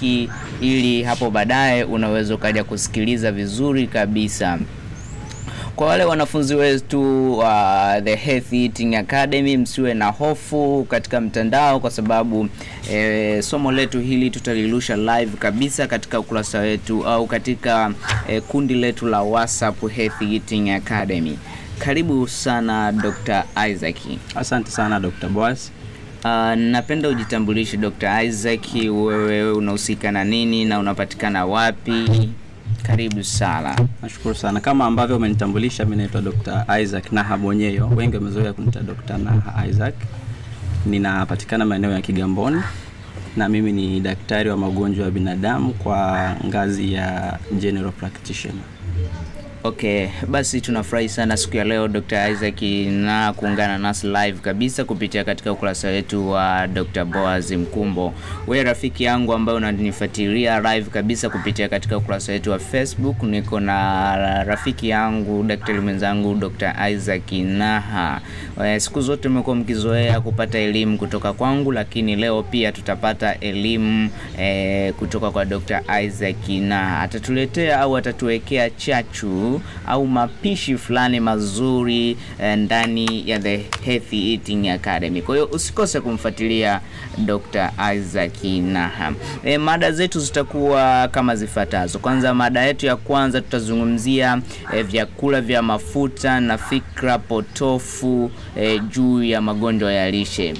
hiki ili hapo baadaye unaweza ukaja kusikiliza vizuri kabisa. Kwa wale wanafunzi wetu wa uh, The Healthy Eating Academy, msiwe na hofu katika mtandao, kwa sababu eh, somo letu hili tutalirusha live kabisa katika ukurasa wetu au katika eh, kundi letu la WhatsApp Healthy Eating Academy. Karibu sana Dr. Isaac. Asante sana Dr. Boaz. Uh, napenda ujitambulishe Dr. Isaac, wewe unahusika na nini na unapatikana wapi? Karibu sana. Nashukuru sana. Kama ambavyo umenitambulisha, mimi naitwa Dr. Isaac Naha Bonyeyo, wengi wamezoea kuniita Dr. Naha Isaac. Ninapatikana maeneo ya Kigamboni na mimi ni daktari wa magonjwa ya binadamu kwa ngazi ya general practitioner. Okay, basi tunafurahi sana siku ya leo Dr. Isaac na kuungana nasi live kabisa kupitia katika ukurasa wetu wa Dr. Boaz Mkumbo. Wewe rafiki yangu ambaye unanifuatilia live kabisa kupitia katika ukurasa wetu wa Facebook, niko na rafiki yangu daktari mwenzangu Dr. Isaac Naha. Siku zote umekuwa mkizoea kupata elimu kutoka kwangu, lakini leo pia tutapata elimu eh, kutoka kwa Dr. Isaac Naha. Atatuletea au atatuwekea chachu au mapishi fulani mazuri eh, ndani ya The Healthy Eating Academy. Kwa hiyo usikose kumfuatilia Dr. Isaac Naha. E, mada zetu zitakuwa kama zifuatazo. Kwanza, mada yetu ya kwanza tutazungumzia e, vyakula vya mafuta na fikra potofu e, juu ya magonjwa ya lishe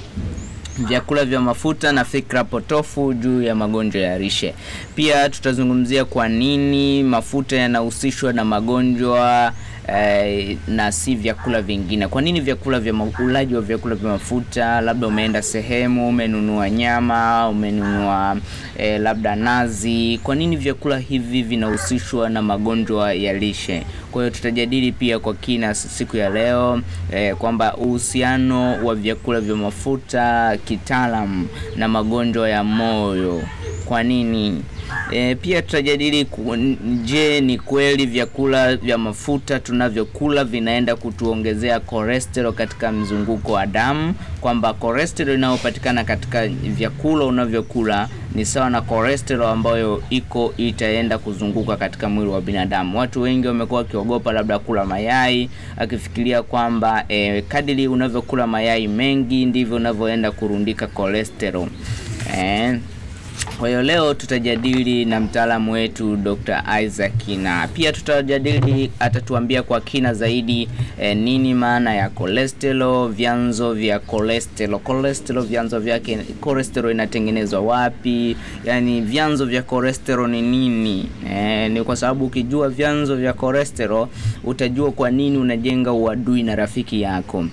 vyakula vya mafuta na fikra potofu juu ya magonjwa ya lishe. Pia tutazungumzia kwa nini mafuta yanahusishwa na magonjwa eh, na si vyakula vingine. Kwa nini vyakula vya ulaji wa vyakula vya mafuta, labda umeenda sehemu umenunua nyama, umenunua eh, labda nazi, kwa nini vyakula hivi vinahusishwa na magonjwa ya lishe? Kwa hiyo tutajadili pia kwa kina siku ya leo eh, kwamba uhusiano wa vyakula vya mafuta kitaalam na magonjwa ya moyo kwa nini? E, pia tutajadili je, ni kweli vyakula vya mafuta tunavyokula vinaenda kutuongezea cholesterol katika mzunguko wa damu, kwamba cholesterol inayopatikana katika vyakula unavyokula ni sawa na cholesterol ambayo iko itaenda kuzunguka katika mwili wa binadamu. Watu wengi wamekuwa wakiogopa labda kula mayai, akifikiria kwamba e, kadiri unavyokula mayai mengi ndivyo unavyoenda kurundika cholesterol e, kwa hiyo leo tutajadili na mtaalamu wetu Dr. Isaac na pia tutajadili, atatuambia kwa kina zaidi e, nini maana ya cholesterol, vyanzo vya cholesterol, cholesterol vyanzo vyake, cholesterol inatengenezwa wapi, yani vyanzo vya cholesterol ni nini? E, ni kwa sababu ukijua vyanzo vya cholesterol utajua kwa nini unajenga uadui na rafiki yako.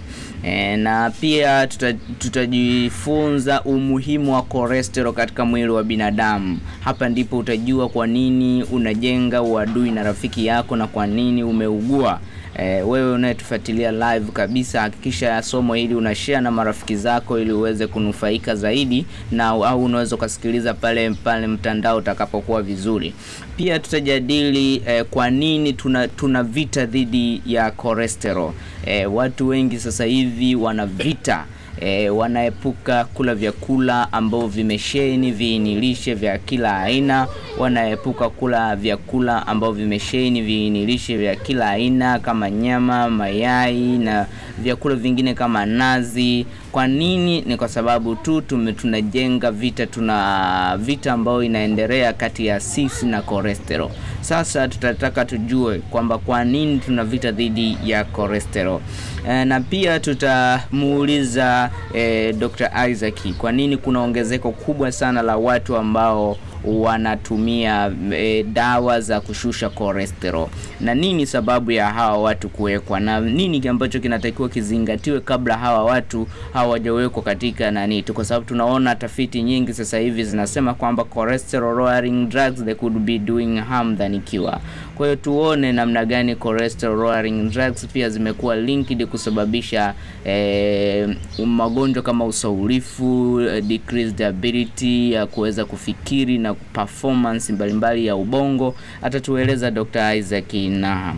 E, na pia tuta, tutajifunza umuhimu wa cholesterol katika mwili wa binadamu. Hapa ndipo utajua kwa nini unajenga uadui na rafiki yako na kwa nini umeugua. E, wewe unayetufuatilia live kabisa, hakikisha somo hili una share na marafiki zako ili uweze kunufaika zaidi, na au unaweza ukasikiliza pale pale mtandao utakapokuwa vizuri. Pia tutajadili e, kwa nini tuna, tuna vita dhidi ya cholesterol. E, watu wengi sasa hivi wana vita E, wanaepuka kula vyakula ambavyo vimesheni viinilishe vya kila aina, wanaepuka kula vyakula ambavyo vimesheni viinilishe vya kila aina kama nyama, mayai na vyakula vingine kama nazi. Kwa nini? Ni kwa sababu tu tume, tunajenga vita, tuna vita ambayo inaendelea kati ya sisi na cholesterol. Sasa tutataka tujue kwamba kwa nini tuna vita dhidi ya cholesterol. E, na pia tutamuuliza e, Dr. Isaac kwa nini kuna ongezeko kubwa sana la watu ambao wanatumia e, dawa za kushusha cholesterol, na nini sababu ya hawa watu kuwekwa, na nini ambacho kinatakiwa kizingatiwe kabla hawa watu hawajawekwa katika nani kwa sababu tunaona tafiti nyingi sasa hivi zinasema kwamba cholesterol lowering drugs they could be doing harm than cure. Kwa hiyo tuone namna gani cholesterol lowering drugs pia zimekuwa linked kusababisha eh, magonjwa kama usaulifu, eh, decreased ability ya kuweza kufikiri na performance mbalimbali ya ubongo. Atatueleza Dr. Isaac na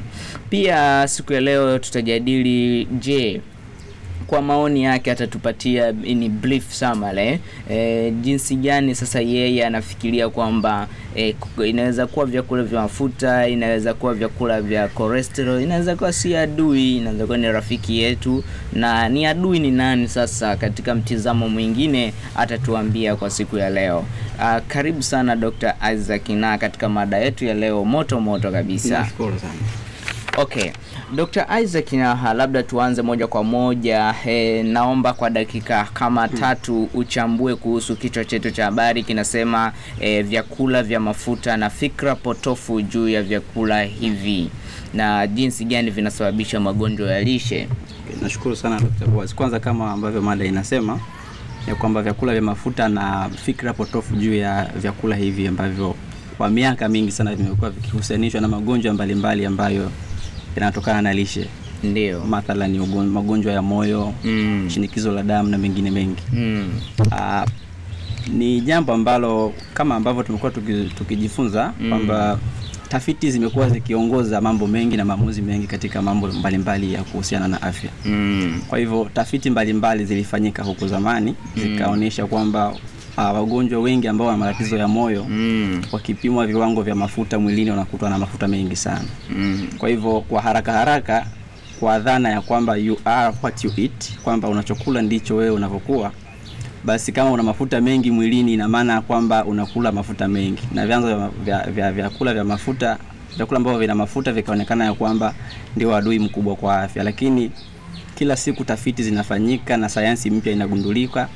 pia siku ya leo tutajadili je, kwa maoni yake atatupatia ni brief summary eh, jinsi gani sasa yeye anafikiria kwamba eh, inaweza kuwa vyakula vya mafuta, inaweza kuwa vyakula vya cholesterol, inaweza kuwa si adui, inaweza kuwa ni rafiki yetu, na ni adui ni nani sasa, katika mtizamo mwingine atatuambia kwa siku ya leo. Uh, karibu sana Dr. Isaac na katika mada yetu ya leo moto moto kabisa. Nashukuru sana. Okay. Dr. Isaac Nyaha, labda tuanze moja kwa moja. E, naomba kwa dakika kama tatu uchambue kuhusu kichwa chetu cha habari kinasema e, vyakula vya mafuta na fikra potofu juu ya vyakula hivi na jinsi gani vinasababisha magonjwa ya lishe. Nashukuru sana Dr. Boaz. Kwanza kama ambavyo mada inasema ya kwamba vyakula vya mafuta na fikra potofu juu ya vyakula hivi ambavyo kwa miaka mingi sana vimekuwa vikihusianishwa na magonjwa mbalimbali ambayo yanatokana na lishe, Ndio. mathalani magonjwa ya moyo, Mm. shinikizo la damu na mengine mengi. Mm. Aa, ni jambo ambalo kama ambavyo tumekuwa tukijifunza tuki- kwamba mm. tafiti zimekuwa zikiongoza mambo mengi na maamuzi mengi katika mambo mbalimbali mbali ya kuhusiana na afya. Mm. Kwa hivyo tafiti mbalimbali zilifanyika huko zamani zikaonyesha kwamba ah, wagonjwa wengi ambao wana matatizo ya moyo Mm. wakipimwa viwango vya mafuta mwilini wanakutwa na mafuta mengi sana. Mm. Kwa hivyo kwa haraka haraka, kwa dhana ya kwamba you are what you eat, kwamba unachokula ndicho wewe unavyokuwa, basi kama una mafuta mengi mwilini, ina maana kwamba unakula mafuta mengi, na vyanzo vya vya- vya vyakula vya mafuta, vyakula ambavyo vina mafuta vikaonekana ya kwamba ndio adui mkubwa kwa afya, lakini kila siku tafiti zinafanyika na sayansi mpya inagundulika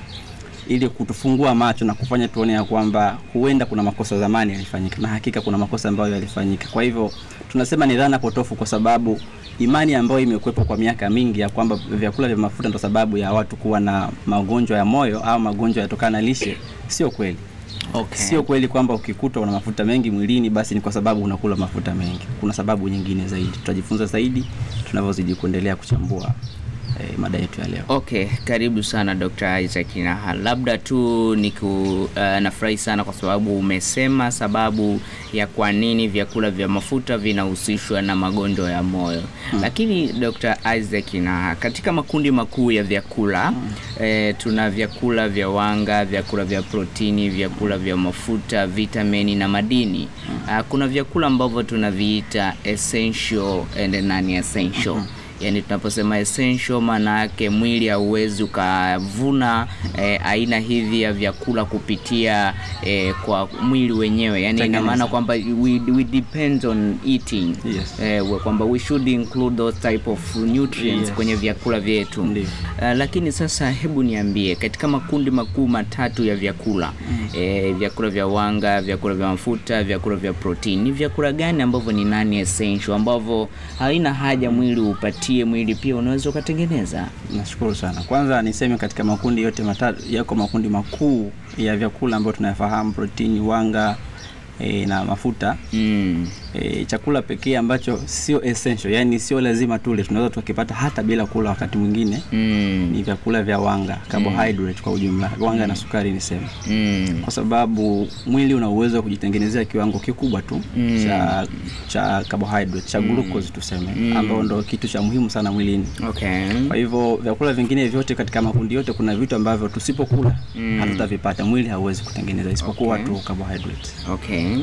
ili kutufungua macho na kufanya tuone ya kwamba huenda kuna makosa zamani yalifanyika, na hakika kuna makosa ambayo yalifanyika. Kwa hivyo tunasema ni dhana potofu, kwa sababu imani ambayo imekuwepo kwa miaka mingi ya kwamba vyakula vya mafuta ndo sababu ya watu kuwa na magonjwa ya moyo au magonjwa yatokana na lishe, sio kweli. Okay. Sio kweli kwamba ukikuta una mafuta mengi mwilini basi ni kwa sababu unakula mafuta mengi. Kuna sababu nyingine zaidi, tutajifunza zaidi tunavyozidi kuendelea kuchambua eh, mada yetu ya leo. Okay, karibu sana Dr. Isaac Naha. Labda tu niku uh, nafurahi sana kwa sababu umesema sababu ya kwa nini vyakula vya mafuta vinahusishwa na magonjwa ya moyo. hmm. Lakini Dr. Isaac Naha, katika makundi makuu ya vyakula hmm. eh, tuna vyakula vya wanga, vyakula vya protini, vyakula vya mafuta, vitamini na madini. hmm. Uh, kuna vyakula ambavyo tunaviita essential and non essential. Yaani tunaposema essential maana yake mwili hauwezi ukavuna e, aina hivi ya vyakula kupitia e, kwa mwili wenyewe, yani ina maana kwamba we, we depend on eating. Yes. E, kwamba we should include those type of nutrients Yes. kwenye vyakula vyetu. Uh, lakini sasa hebu niambie katika makundi makuu matatu ya vyakula eh, vyakula vya wanga, vyakula vya mafuta, vyakula vya protini, ni vyakula gani ambavyo ni nani essential ambavyo haina haja mwili upatie, mwili pia unaweza ukatengeneza? Nashukuru sana. Kwanza niseme katika makundi yote matatu yako makundi makuu ya vyakula ambayo tunayafahamu, protini, wanga e, na mafuta. Mm. E, chakula pekee ambacho sio essential, yani sio lazima tule, tunaweza tukipata hata bila kula wakati mwingine Mm. ni vyakula vya wanga, carbohydrate mm. kwa ujumla, wanga na sukari niseme, Mm. kwa sababu mwili una uwezo wa kujitengenezea kiwango kikubwa tu Mm. cha cha carbohydrate cha glucose tuseme, mm. ambao ndo kitu cha muhimu sana mwilini. Okay. Kwa hivyo vyakula vingine vyote katika makundi yote, kuna vitu ambavyo tusipokula Mm. hatutavipata, mwili hauwezi kutengeneza isipokuwa Okay. tu carbohydrate. Okay.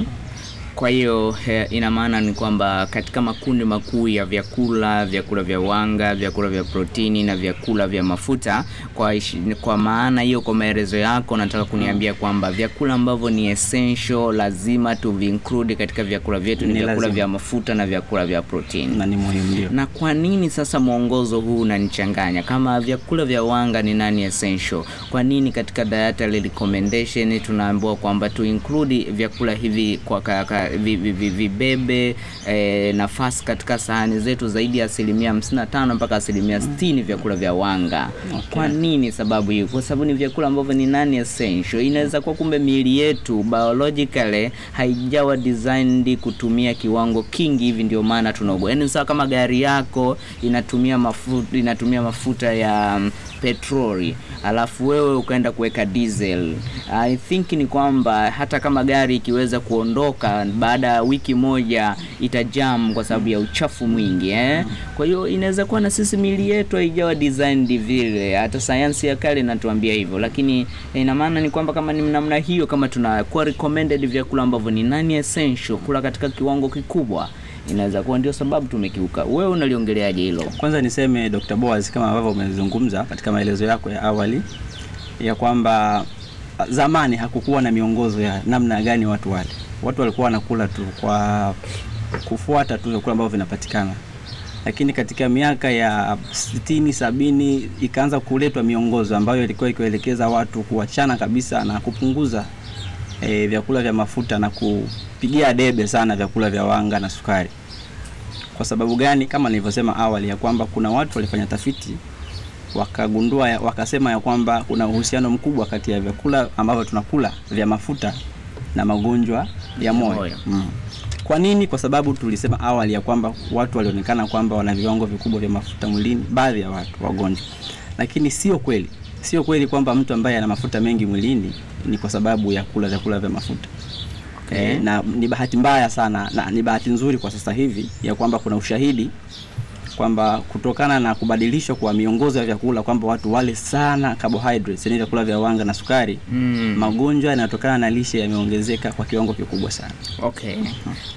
Kwa hiyo eh, ina maana ni kwamba katika makundi makuu ya vyakula, vyakula vya wanga, vyakula vya protini na vyakula vya mafuta, kwa ishi- kwa maana hiyo, kwa maelezo yako nataka kuniambia kwamba vyakula ambavyo ni essential lazima tuvinclude katika vyakula vyetu ni vyakula lazima. vya mafuta na vyakula vya protini. na ni muhimu ndio. Na kwa nini sasa mwongozo huu unanichanganya? Kama vyakula vya wanga ni nani essential, kwa nini katika dietary recommendation tunaambiwa kwamba tu include vyakula hivi kwa ka, vibebe e, nafasi katika sahani zetu zaidi ya asilimia 55 mpaka asilimia 60 vyakula vya wanga. Okay. Kwa nini sababu hiyo? Kwa sababu ni vyakula ambavyo ni nani essential. Inaweza kuwa kumbe miili yetu biologically haijawa designed kutumia kiwango kingi hivi, ndio maana tunaogopa. Yaani sawa kama gari yako inatumia mafuta inatumia mafuta ya petroli alafu wewe ukaenda kuweka diesel. I think ni kwamba hata kama gari ikiweza kuondoka baada ya wiki moja itajam kwa sababu ya uchafu mwingi eh? kwa hiyo inaweza kuwa na sisi mili yetu haijawa designed vile. Hata sayansi ya kale inatuambia hivyo. Lakini ina maana ni kwamba kama ni namna hiyo kama tunakuwa recommended vyakula ambavyo ni nani essential kula katika kiwango kikubwa inaweza kuwa ndio sababu tumekiuka wewe unaliongeleaje hilo Kwanza niseme Dr. Boaz kama ambavyo umezungumza katika maelezo yako ya awali ya kwamba ah, zamani hakukuwa na miongozo ya namna gani watu wale. Watu walikuwa wanakula tu kwa kufuata tu vyakula ambavyo vinapatikana, lakini katika miaka ya sitini sabini ikaanza kuletwa miongozo ambayo ilikuwa ikielekeza watu kuachana kabisa na kupunguza e, vyakula vya mafuta na kupigia debe sana vyakula vya wanga na sukari. Kwa sababu gani? Kama nilivyosema awali ya kwamba kuna watu walifanya tafiti wakagundua ya, wakasema ya kwamba kuna uhusiano mkubwa kati ya vyakula ambavyo tunakula vya mafuta na magonjwa ya moyo. Mm. Kwa nini? Kwa sababu tulisema awali ya kwamba watu walionekana kwamba wana viwango vikubwa vya mafuta mwilini, baadhi ya watu wagonjwa, lakini sio kweli. Sio kweli kwamba mtu ambaye ana mafuta mengi mwilini ni kwa sababu ya kula vyakula vya mafuta. Okay. Eh, na ni bahati mbaya sana na ni bahati nzuri kwa sasa hivi ya kwamba kuna ushahidi kwamba kutokana na kubadilishwa kwa miongozo ya vyakula kwamba watu wale sana carbohydrates, yani vyakula vya wanga na sukari, mm. magonjwa yanayotokana na lishe yameongezeka kwa kiwango kikubwa sana. Okay.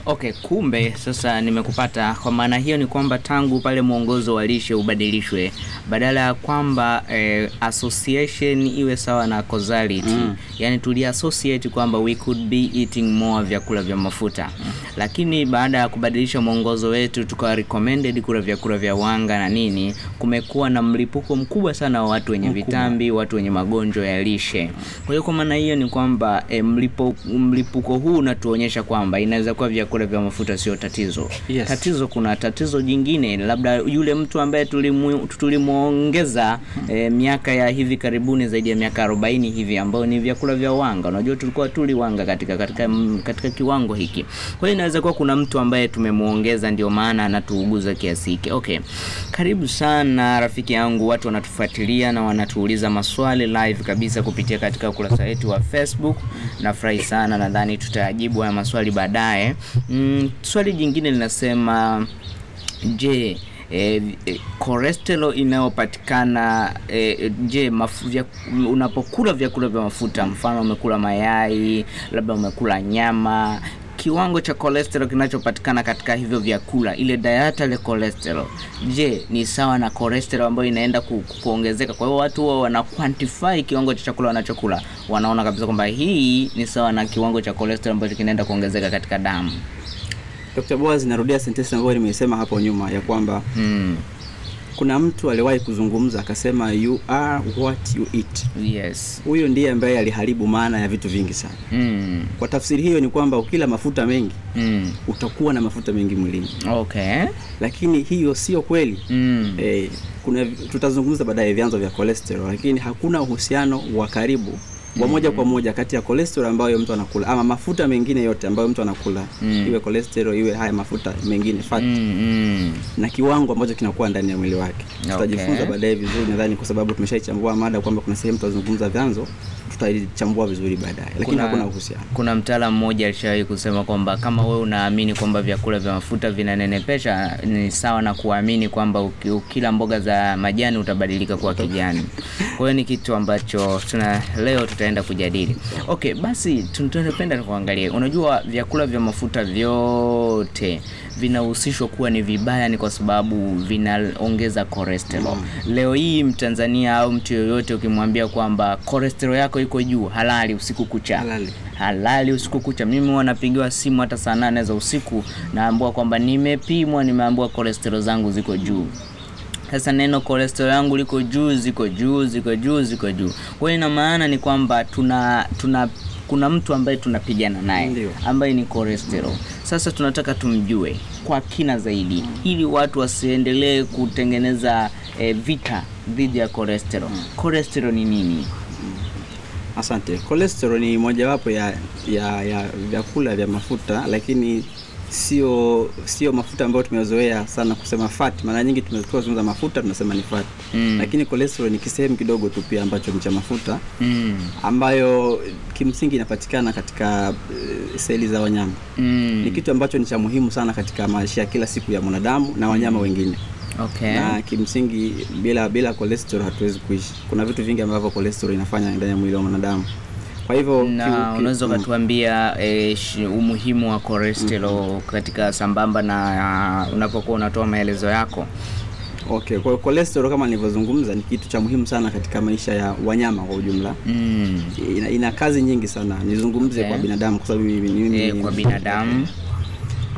Okay, kumbe sasa nimekupata. Kwa maana hiyo ni kwamba tangu pale mwongozo wa lishe ubadilishwe, badala ya kwamba eh, association iwe sawa na causality Mm. yani tuli associate kwamba we could be eating more vyakula vya mafuta mm. lakini baada ya kubadilisha mwongozo wetu tukawa recommended kula vyakula vya wanga na nini, kumekuwa na mlipuko mkubwa sana wa watu wenye Mkubwa. vitambi, watu wenye magonjwa ya lishe. Kwa hiyo kwa maana hiyo ni kwamba e, mlipo, mlipuko huu unatuonyesha kwamba inaweza kuwa vyakula vya mafuta sio tatizo. Yes. Tatizo kuna tatizo jingine, labda yule mtu ambaye tulimwongeza e, miaka ya hivi karibuni zaidi ya miaka 40 hivi, ambao ni vyakula vya wanga. Unajua tulikuwa tuli wanga katika katika katika kiwango hiki. Kwa hiyo inaweza kuwa kuna mtu ambaye tumemwongeza, ndio maana anatuuguza kiasi hiki. Okay, karibu sana rafiki yangu, watu wanatufuatilia na wanatuuliza maswali live kabisa kupitia katika ukurasa wetu wa Facebook. Nafurahi sana, nadhani tutajibu haya maswali baadaye. Mm, swali jingine linasema je, E, e, cholesterol inayopatikana e, je mafu, unapokula vyakula vya mafuta, mfano umekula mayai, labda umekula nyama, kiwango cha cholesterol kinachopatikana katika hivyo vyakula, ile dietary cholesterol, je ni sawa na cholesterol ambayo inaenda ku, ku, kuongezeka? Kwa hiyo watu huwa wana quantify kiwango cha chakula wanachokula, wanaona kabisa kwamba hii ni sawa na kiwango cha cholesterol ambacho kinaenda kuongezeka katika damu. Dr. Boaz, narudia sentensi ambayo nimeisema hapo nyuma ya kwamba Mm. Kuna mtu aliwahi kuzungumza akasema you are what you eat. Yes. Huyo ndiye ambaye aliharibu maana ya vitu vingi sana. Mm. Kwa tafsiri hiyo ni kwamba ukila mafuta mengi Mm. utakuwa na mafuta mengi mwilini, Okay. lakini hiyo sio kweli. Mm. Eh, kuna tutazungumza baadaye vyanzo vya cholesterol, lakini hakuna uhusiano wa karibu wa moja kwa moja kati ya cholesterol ambayo mtu anakula ama mafuta mengine yote ambayo mtu anakula Mm. iwe cholesterol iwe haya mafuta mengine fat Mm, mm. na kiwango ambacho kinakuwa ndani ya mwili wake. Tutajifunza Okay. baadaye vizuri, nadhani kwa sababu tumeshaichambua mada kwamba kuna sehemu tutazungumza vyanzo, tutaichambua vizuri baadaye, lakini hakuna uhusiano. Kuna mtaalamu mmoja alishawahi kusema kwamba kama wewe unaamini kwamba vyakula vya mafuta vinanenepesha ni sawa na kuamini kwamba kila ukila mboga za majani utabadilika kuwa kijani. Kwa hiyo ni kitu ambacho tuna leo tutaenda kujadili. Okay, basi tunapenda kuangalia. Unajua vyakula vya mafuta vyote vinahusishwa kuwa ni vibaya, ni kwa sababu vinaongeza cholesterol. Mm. Leo hii Mtanzania au mtu yoyote ukimwambia kwamba cholesterol yako iko juu, halali usiku kucha Halali. halali usiku kucha. Mimi wanapigiwa simu hata saa nane za usiku, naambiwa kwamba nimepimwa, nimeambiwa cholesterol zangu ziko juu. Sasa neno cholesterol yangu liko juu, ziko juu, ziko juu, ziko juu. Kwa hiyo ina maana ni kwamba tuna tuna kuna mtu ambaye tunapigana naye ambaye ni cholesterol. Sasa tunataka tumjue kwa kina zaidi, ili watu wasiendelee kutengeneza eh, vita dhidi ya cholesterol. Cholesterol ni nini? Asante. Cholesterol ni mojawapo ya, ya, ya vyakula vya mafuta, lakini sio sio mafuta ambayo tumezoea sana kusema fat. Mara nyingi tumekuwa zungumza mafuta tunasema ni fat Mm. lakini cholesterol ni kisehemu kidogo tu pia ambacho ni cha mafuta Mm. ambayo kimsingi inapatikana katika uh, seli za wanyama. Mm. Ni kitu ambacho ni cha muhimu sana katika maisha ya kila siku ya mwanadamu na wanyama wengine Okay. na kimsingi bila bila cholesterol hatuwezi kuishi. Kuna vitu vingi ambavyo cholesterol inafanya ndani ya mwili wa mwanadamu. Kwa hivyo na unaweza mm. ukatuambia eh, umuhimu wa cholesterol katika sambamba na uh, unapokuwa unatoa maelezo yako Okay, kwa cholesterol kama nilivyozungumza ni kitu cha muhimu sana katika maisha ya wanyama kwa ujumla. mm. Ina, ina kazi nyingi sana. Nizungumze Okay. kwa binadamu kwa sababu mimi ni- kwa binadamu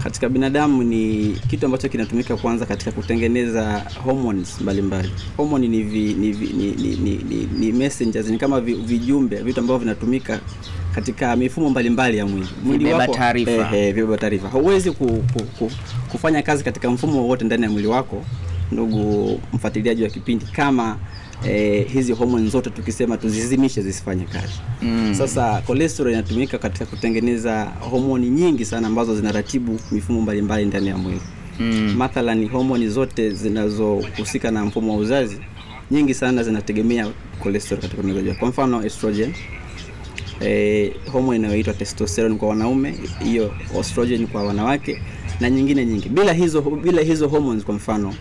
katika binadamu ni kitu ambacho kinatumika kwanza katika kutengeneza hormones mbalimbali. Hormone ni, vi, ni, vi, ni, ni, ni, ni, ni messengers, ni kama vi, vijumbe, vitu ambavyo vinatumika katika mifumo mbalimbali ya mwili. Mwili wako taarifa. eh, eh, vibeba taarifa. Hauwezi ku, ku, ku, kufanya kazi katika mfumo wowote ndani ya mwili wako, ndugu mfuatiliaji wa kipindi, kama eh, hizi homoni zote tukisema tuzizimishe zisifanye kazi. mm. Sasa cholesterol inatumika katika kutengeneza homoni nyingi sana ambazo zinaratibu mifumo mbalimbali ndani ya mwili. mm. Mathalan, homoni zote zinazohusika na mfumo wa uzazi nyingi sana zinategemea cholesterol katika utengenezaji. Kwa mfano estrogen, eh, homoni inayoitwa testosterone kwa wanaume, hiyo estrogen kwa wanawake na nyingine nyingi. Bila hizo bila hizo hormones, kwa mfano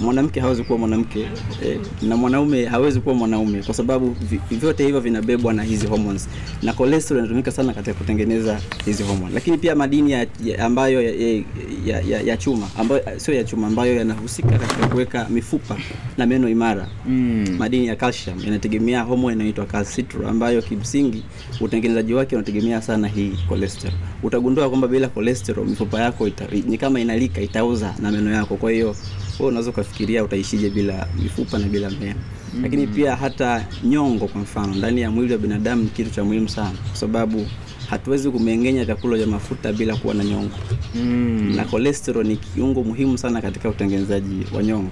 mwanamke hawezi kuwa mwanamke eh, na mwanaume hawezi kuwa mwanaume kwa sababu vyote hivyo vinabebwa na hizi hormones, na cholesterol inatumika sana katika kutengeneza hizi hormones. Lakini pia madini ya, ya ambayo ya, ya, ya, ya, ya chuma ambayo sio ya chuma ambayo yanahusika katika kuweka mifupa na meno imara Mm. madini ya calcium yanategemea hormone inayoitwa calcitriol ambayo kimsingi utengenezaji wake unategemea sana hii cholesterol. Utagundua kwamba bila cholesterol mifupa yako ita, ni kama inalika itauza na meno yako. Kwa hiyo wewe unaweza ukafikiria utaishije bila mifupa na bila meno. Mm -hmm. Lakini pia hata nyongo kwa mfano ndani ya mwili wa binadamu ni kitu cha muhimu sana kwa sababu hatuwezi kumeng'enya vyakula vya mafuta bila kuwa na nyongo Mm. na cholesterol ni kiungo muhimu sana katika utengenezaji wa nyongo.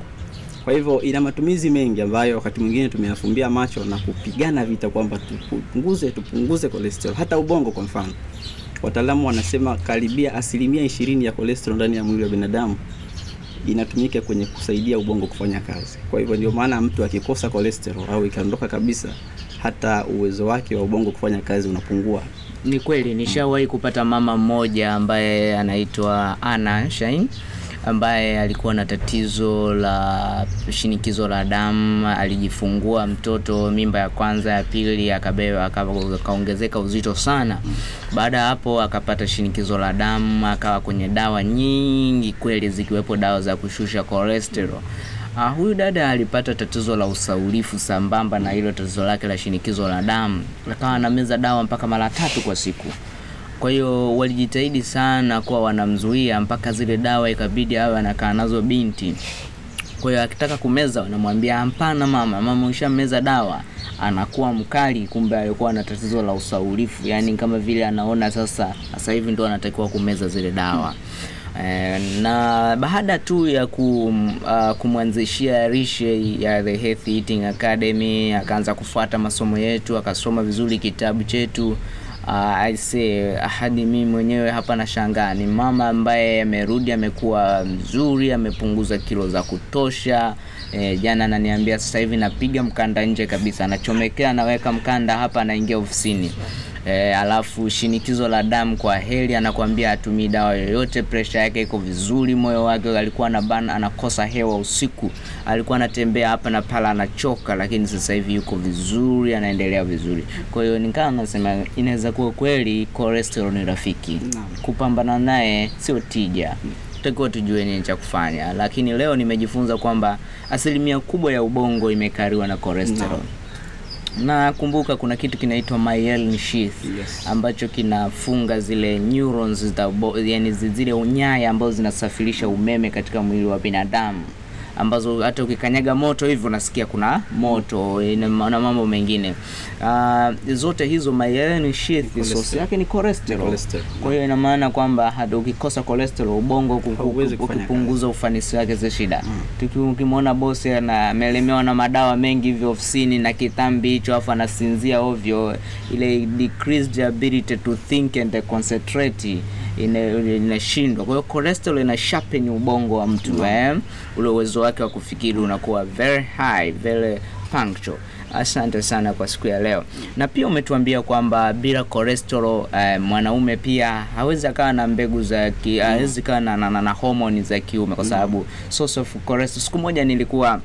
Kwa hivyo ina matumizi mengi ambayo wakati mwingine tumeyafumbia macho na kupigana vita kwamba tupunguze tupunguze cholesterol. Hata ubongo kwa mfano, wataalamu wanasema karibia asilimia ishirini ya cholesterol ndani ya mwili wa binadamu inatumika kwenye kusaidia ubongo kufanya kazi. Kwa hivyo ndio maana mtu akikosa cholesterol au ikaondoka kabisa, hata uwezo wake wa ubongo kufanya kazi unapungua. Ni kweli nishawahi kupata mama mmoja ambaye anaitwa Anna Shine ambaye alikuwa na tatizo la shinikizo la damu, alijifungua mtoto mimba ya kwanza, ya pili akabeba, aka- akaongezeka uzito sana. Baada ya hapo akapata shinikizo la damu, akawa kwenye dawa nyingi kweli, zikiwepo dawa za kushusha cholesterol. Ah, huyu dada alipata tatizo la usaulifu sambamba na hilo tatizo lake la shinikizo la damu, akawa anameza dawa mpaka mara tatu kwa siku. Kwa hiyo walijitahidi sana kuwa wanamzuia mpaka zile dawa ikabidi awe anakaa nazo binti. Kwa hiyo akitaka kumeza wanamwambia hapana, mama, mama ushameza dawa. Anakuwa mkali, kumbe alikuwa na tatizo la usaulifu, yaani kama vile anaona sasa sasa hivi ndo anatakiwa kumeza zile dawa. Eh, na baada tu ya kum, uh, kumwanzishia rishe ya The Healthy Eating Academy akaanza kufuata masomo yetu, akasoma vizuri kitabu chetu. Uh, I see hadi mimi mwenyewe hapa nashangaa, ni mama ambaye amerudi, amekuwa mzuri, amepunguza kilo za kutosha. E, jana ananiambia sasa hivi napiga mkanda nje kabisa, anachomekea, anaweka mkanda hapa, anaingia ofisini. E, alafu shinikizo la damu kwa heli, anakuambia atumii dawa yoyote, presha yake iko vizuri, moyo wake alikuwa na bana, anakosa hewa usiku, alikuwa anatembea hapa na pala, anachoka, lakini sasa hivi yuko vizuri, anaendelea vizuri. Kwa hiyo nikawa nasema inaweza kuwa kweli cholesterol ni rafiki, kupambana naye sio tija. Tutakiwa tujue nini cha kufanya, lakini leo nimejifunza kwamba asilimia kubwa ya ubongo imekariwa na cholesterol. Na kumbuka kuna kitu kinaitwa myelin sheath Yes. ambacho kinafunga zile neurons za yani zile nyaya ambazo zinasafirisha umeme katika mwili wa binadamu ambazo hata ukikanyaga moto hivi unasikia kuna moto eh, na mambo mengine uh, zote hizo myelin sheath source yake ni cholesterol. Cholesterol. Kwa hiyo ina maana kwamba hata ukikosa cholesterol ubongo ukipunguza ufanisi wake si shida. Mm. Ukimwona bosi anamelemewa na madawa mengi hivyo ofisini na kitambi hicho afu anasinzia ovyo, ile decreased ability to think and concentrate inashindwa. Kwa hiyo cholesterol ina sharpen ubongo wa mtu mm. eh, ule uwezo wake wa kufikiri unakuwa very high, very punctual. Asante sana kwa siku ya leo, na pia umetuambia kwamba bila cholesterol eh, mwanaume pia hawezi akawa na mbegu za ki, mm. hawezi kawa na, na, na, na homoni za kiume kwa sababu source of cholesterol. Siku moja nilikuwa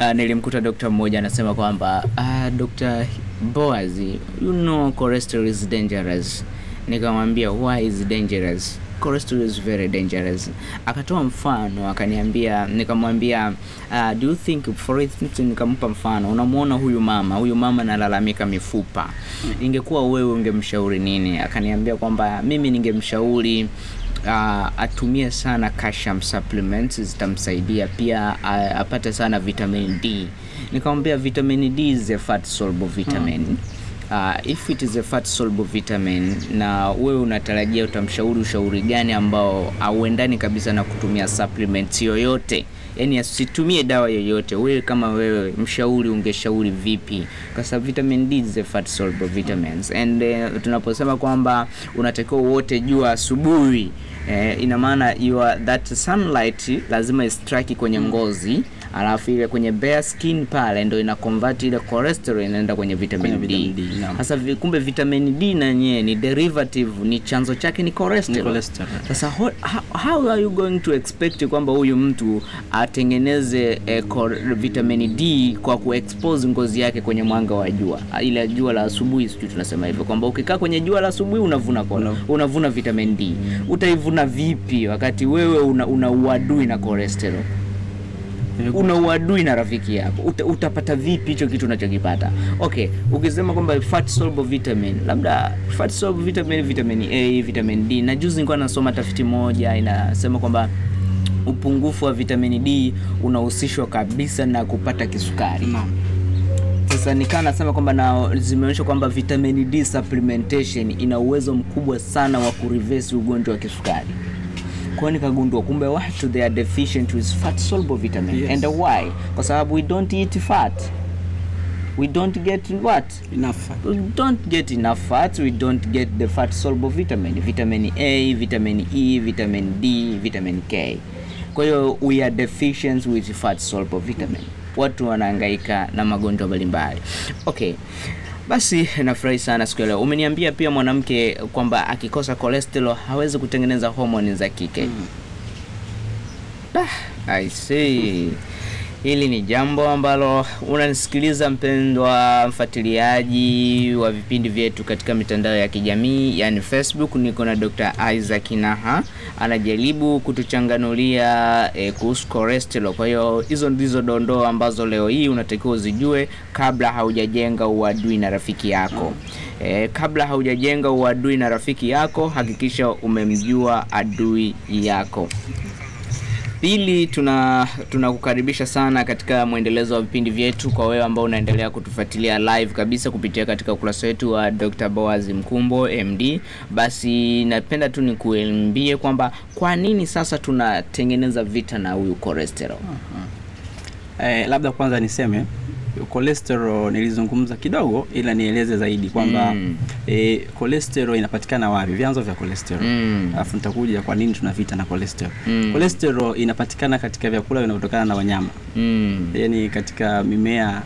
Uh, nilimkuta dokta mmoja anasema kwamba uh, Dr. Boaz, you know cholesterol is dangerous. Nikamwambia why is dangerous? Cholesterol is very dangerous. Akatoa mfano akaniambia, nikamwambia uh, do you think for instance, nikampa mfano, unamwona huyu mama, huyu mama analalamika mifupa, ingekuwa wewe ungemshauri nini? Akaniambia kwamba mimi ningemshauri uh, atumie sana calcium supplements zitamsaidia pia uh, apate sana vitamin D. Nikamwambia vitamin D is a fat soluble vitamin. Uh, if it is a fat soluble vitamin na wewe unatarajia utamshauri ushauri gani ambao auendani kabisa na kutumia supplement yoyote? Yani asitumie dawa yoyote. Wewe kama wewe mshauri ungeshauri vipi? Kwa sababu vitamin D is a fat soluble vitamins. And uh, tunaposema kwamba unatakiwa wote jua asubuhi eh, ina maana that sunlight lazima istrike kwenye ngozi alafu ile kwenye bare skin pale ndo ina convert ile cholesterol inaenda kwenye vitamin Kwenye D. vitamin D. Sasa kumbe vitamin D na yenyewe ni derivative, ni chanzo chake ni cholesterol. Ni cholesterol. Sasa how, how are you going to expect kwamba huyu mtu atengeneze eh, vitamin D kwa kuexpose ngozi yake kwenye mwanga wa jua, ile jua la asubuhi, sijui tunasema hivyo kwamba ukikaa kwenye jua la asubuhi unavuna kona, unavuna vitamin D. Utaivuna vipi wakati wewe una, una uadui na cholesterol? Una uadui na rafiki yako. Uta, utapata vipi hicho kitu unachokipata? Okay ukisema kwamba fat soluble vitamin labda fat soluble vitamin vitamin a vitamin d. Na juzi nilikuwa nasoma tafiti moja inasema kwamba upungufu wa vitamin d unahusishwa kabisa na kupata kisukari. Sasa nikaa nasema kwamba na zimeonyesha kwamba vitamin D supplementation ina uwezo mkubwa sana wa kureverse ugonjwa wa kisukari. Kwa nikagundua kumbe watu they are deficient with fat soluble vitamin. Yes. And why? Kwa sababu we don't eat fat. We don't get what? Enough. We don't get enough fat, we don't get the fat soluble vitamin, vitamin A, vitamin E, vitamin D, vitamin K. Kwa hiyo we are deficient with fat soluble vitamin. Watu wanahangaika na magonjwa mbalimbali. Okay. Basi nafurahi sana siku leo. Umeniambia pia mwanamke kwamba akikosa cholesterol hawezi kutengeneza homoni za kike. Ah, I see. Hili ni jambo ambalo unanisikiliza mpendwa mfuatiliaji wa vipindi vyetu katika mitandao ya kijamii yani Facebook. Niko na Dr. Isaac Naha anajaribu kutuchanganulia e, kuhusu cholesterol. Kwa hiyo hizo ndizo dondoo ambazo leo hii unatakiwa uzijue kabla haujajenga uadui na rafiki yako. E, kabla haujajenga uadui na rafiki yako, hakikisha umemjua adui yako. Pili, tuna tunakukaribisha sana katika mwendelezo wa vipindi vyetu. Kwa wewe ambao unaendelea kutufuatilia live kabisa kupitia katika ukurasa wetu wa Dr. Boaz Mkumbo MD, basi napenda tu nikuambie kwamba kwa nini sasa tunatengeneza vita na huyu cholesterol. Eh, labda kwanza niseme cholesterol nilizungumza kidogo, ila nieleze zaidi kwamba Mm. e, cholesterol inapatikana wapi, vyanzo vya cholesterol Mm. alafu nitakuja kwa nini tunavita na cholesterol. Mm. Cholesterol inapatikana katika vyakula vinavyotokana na wanyama, Mm. yani katika mimea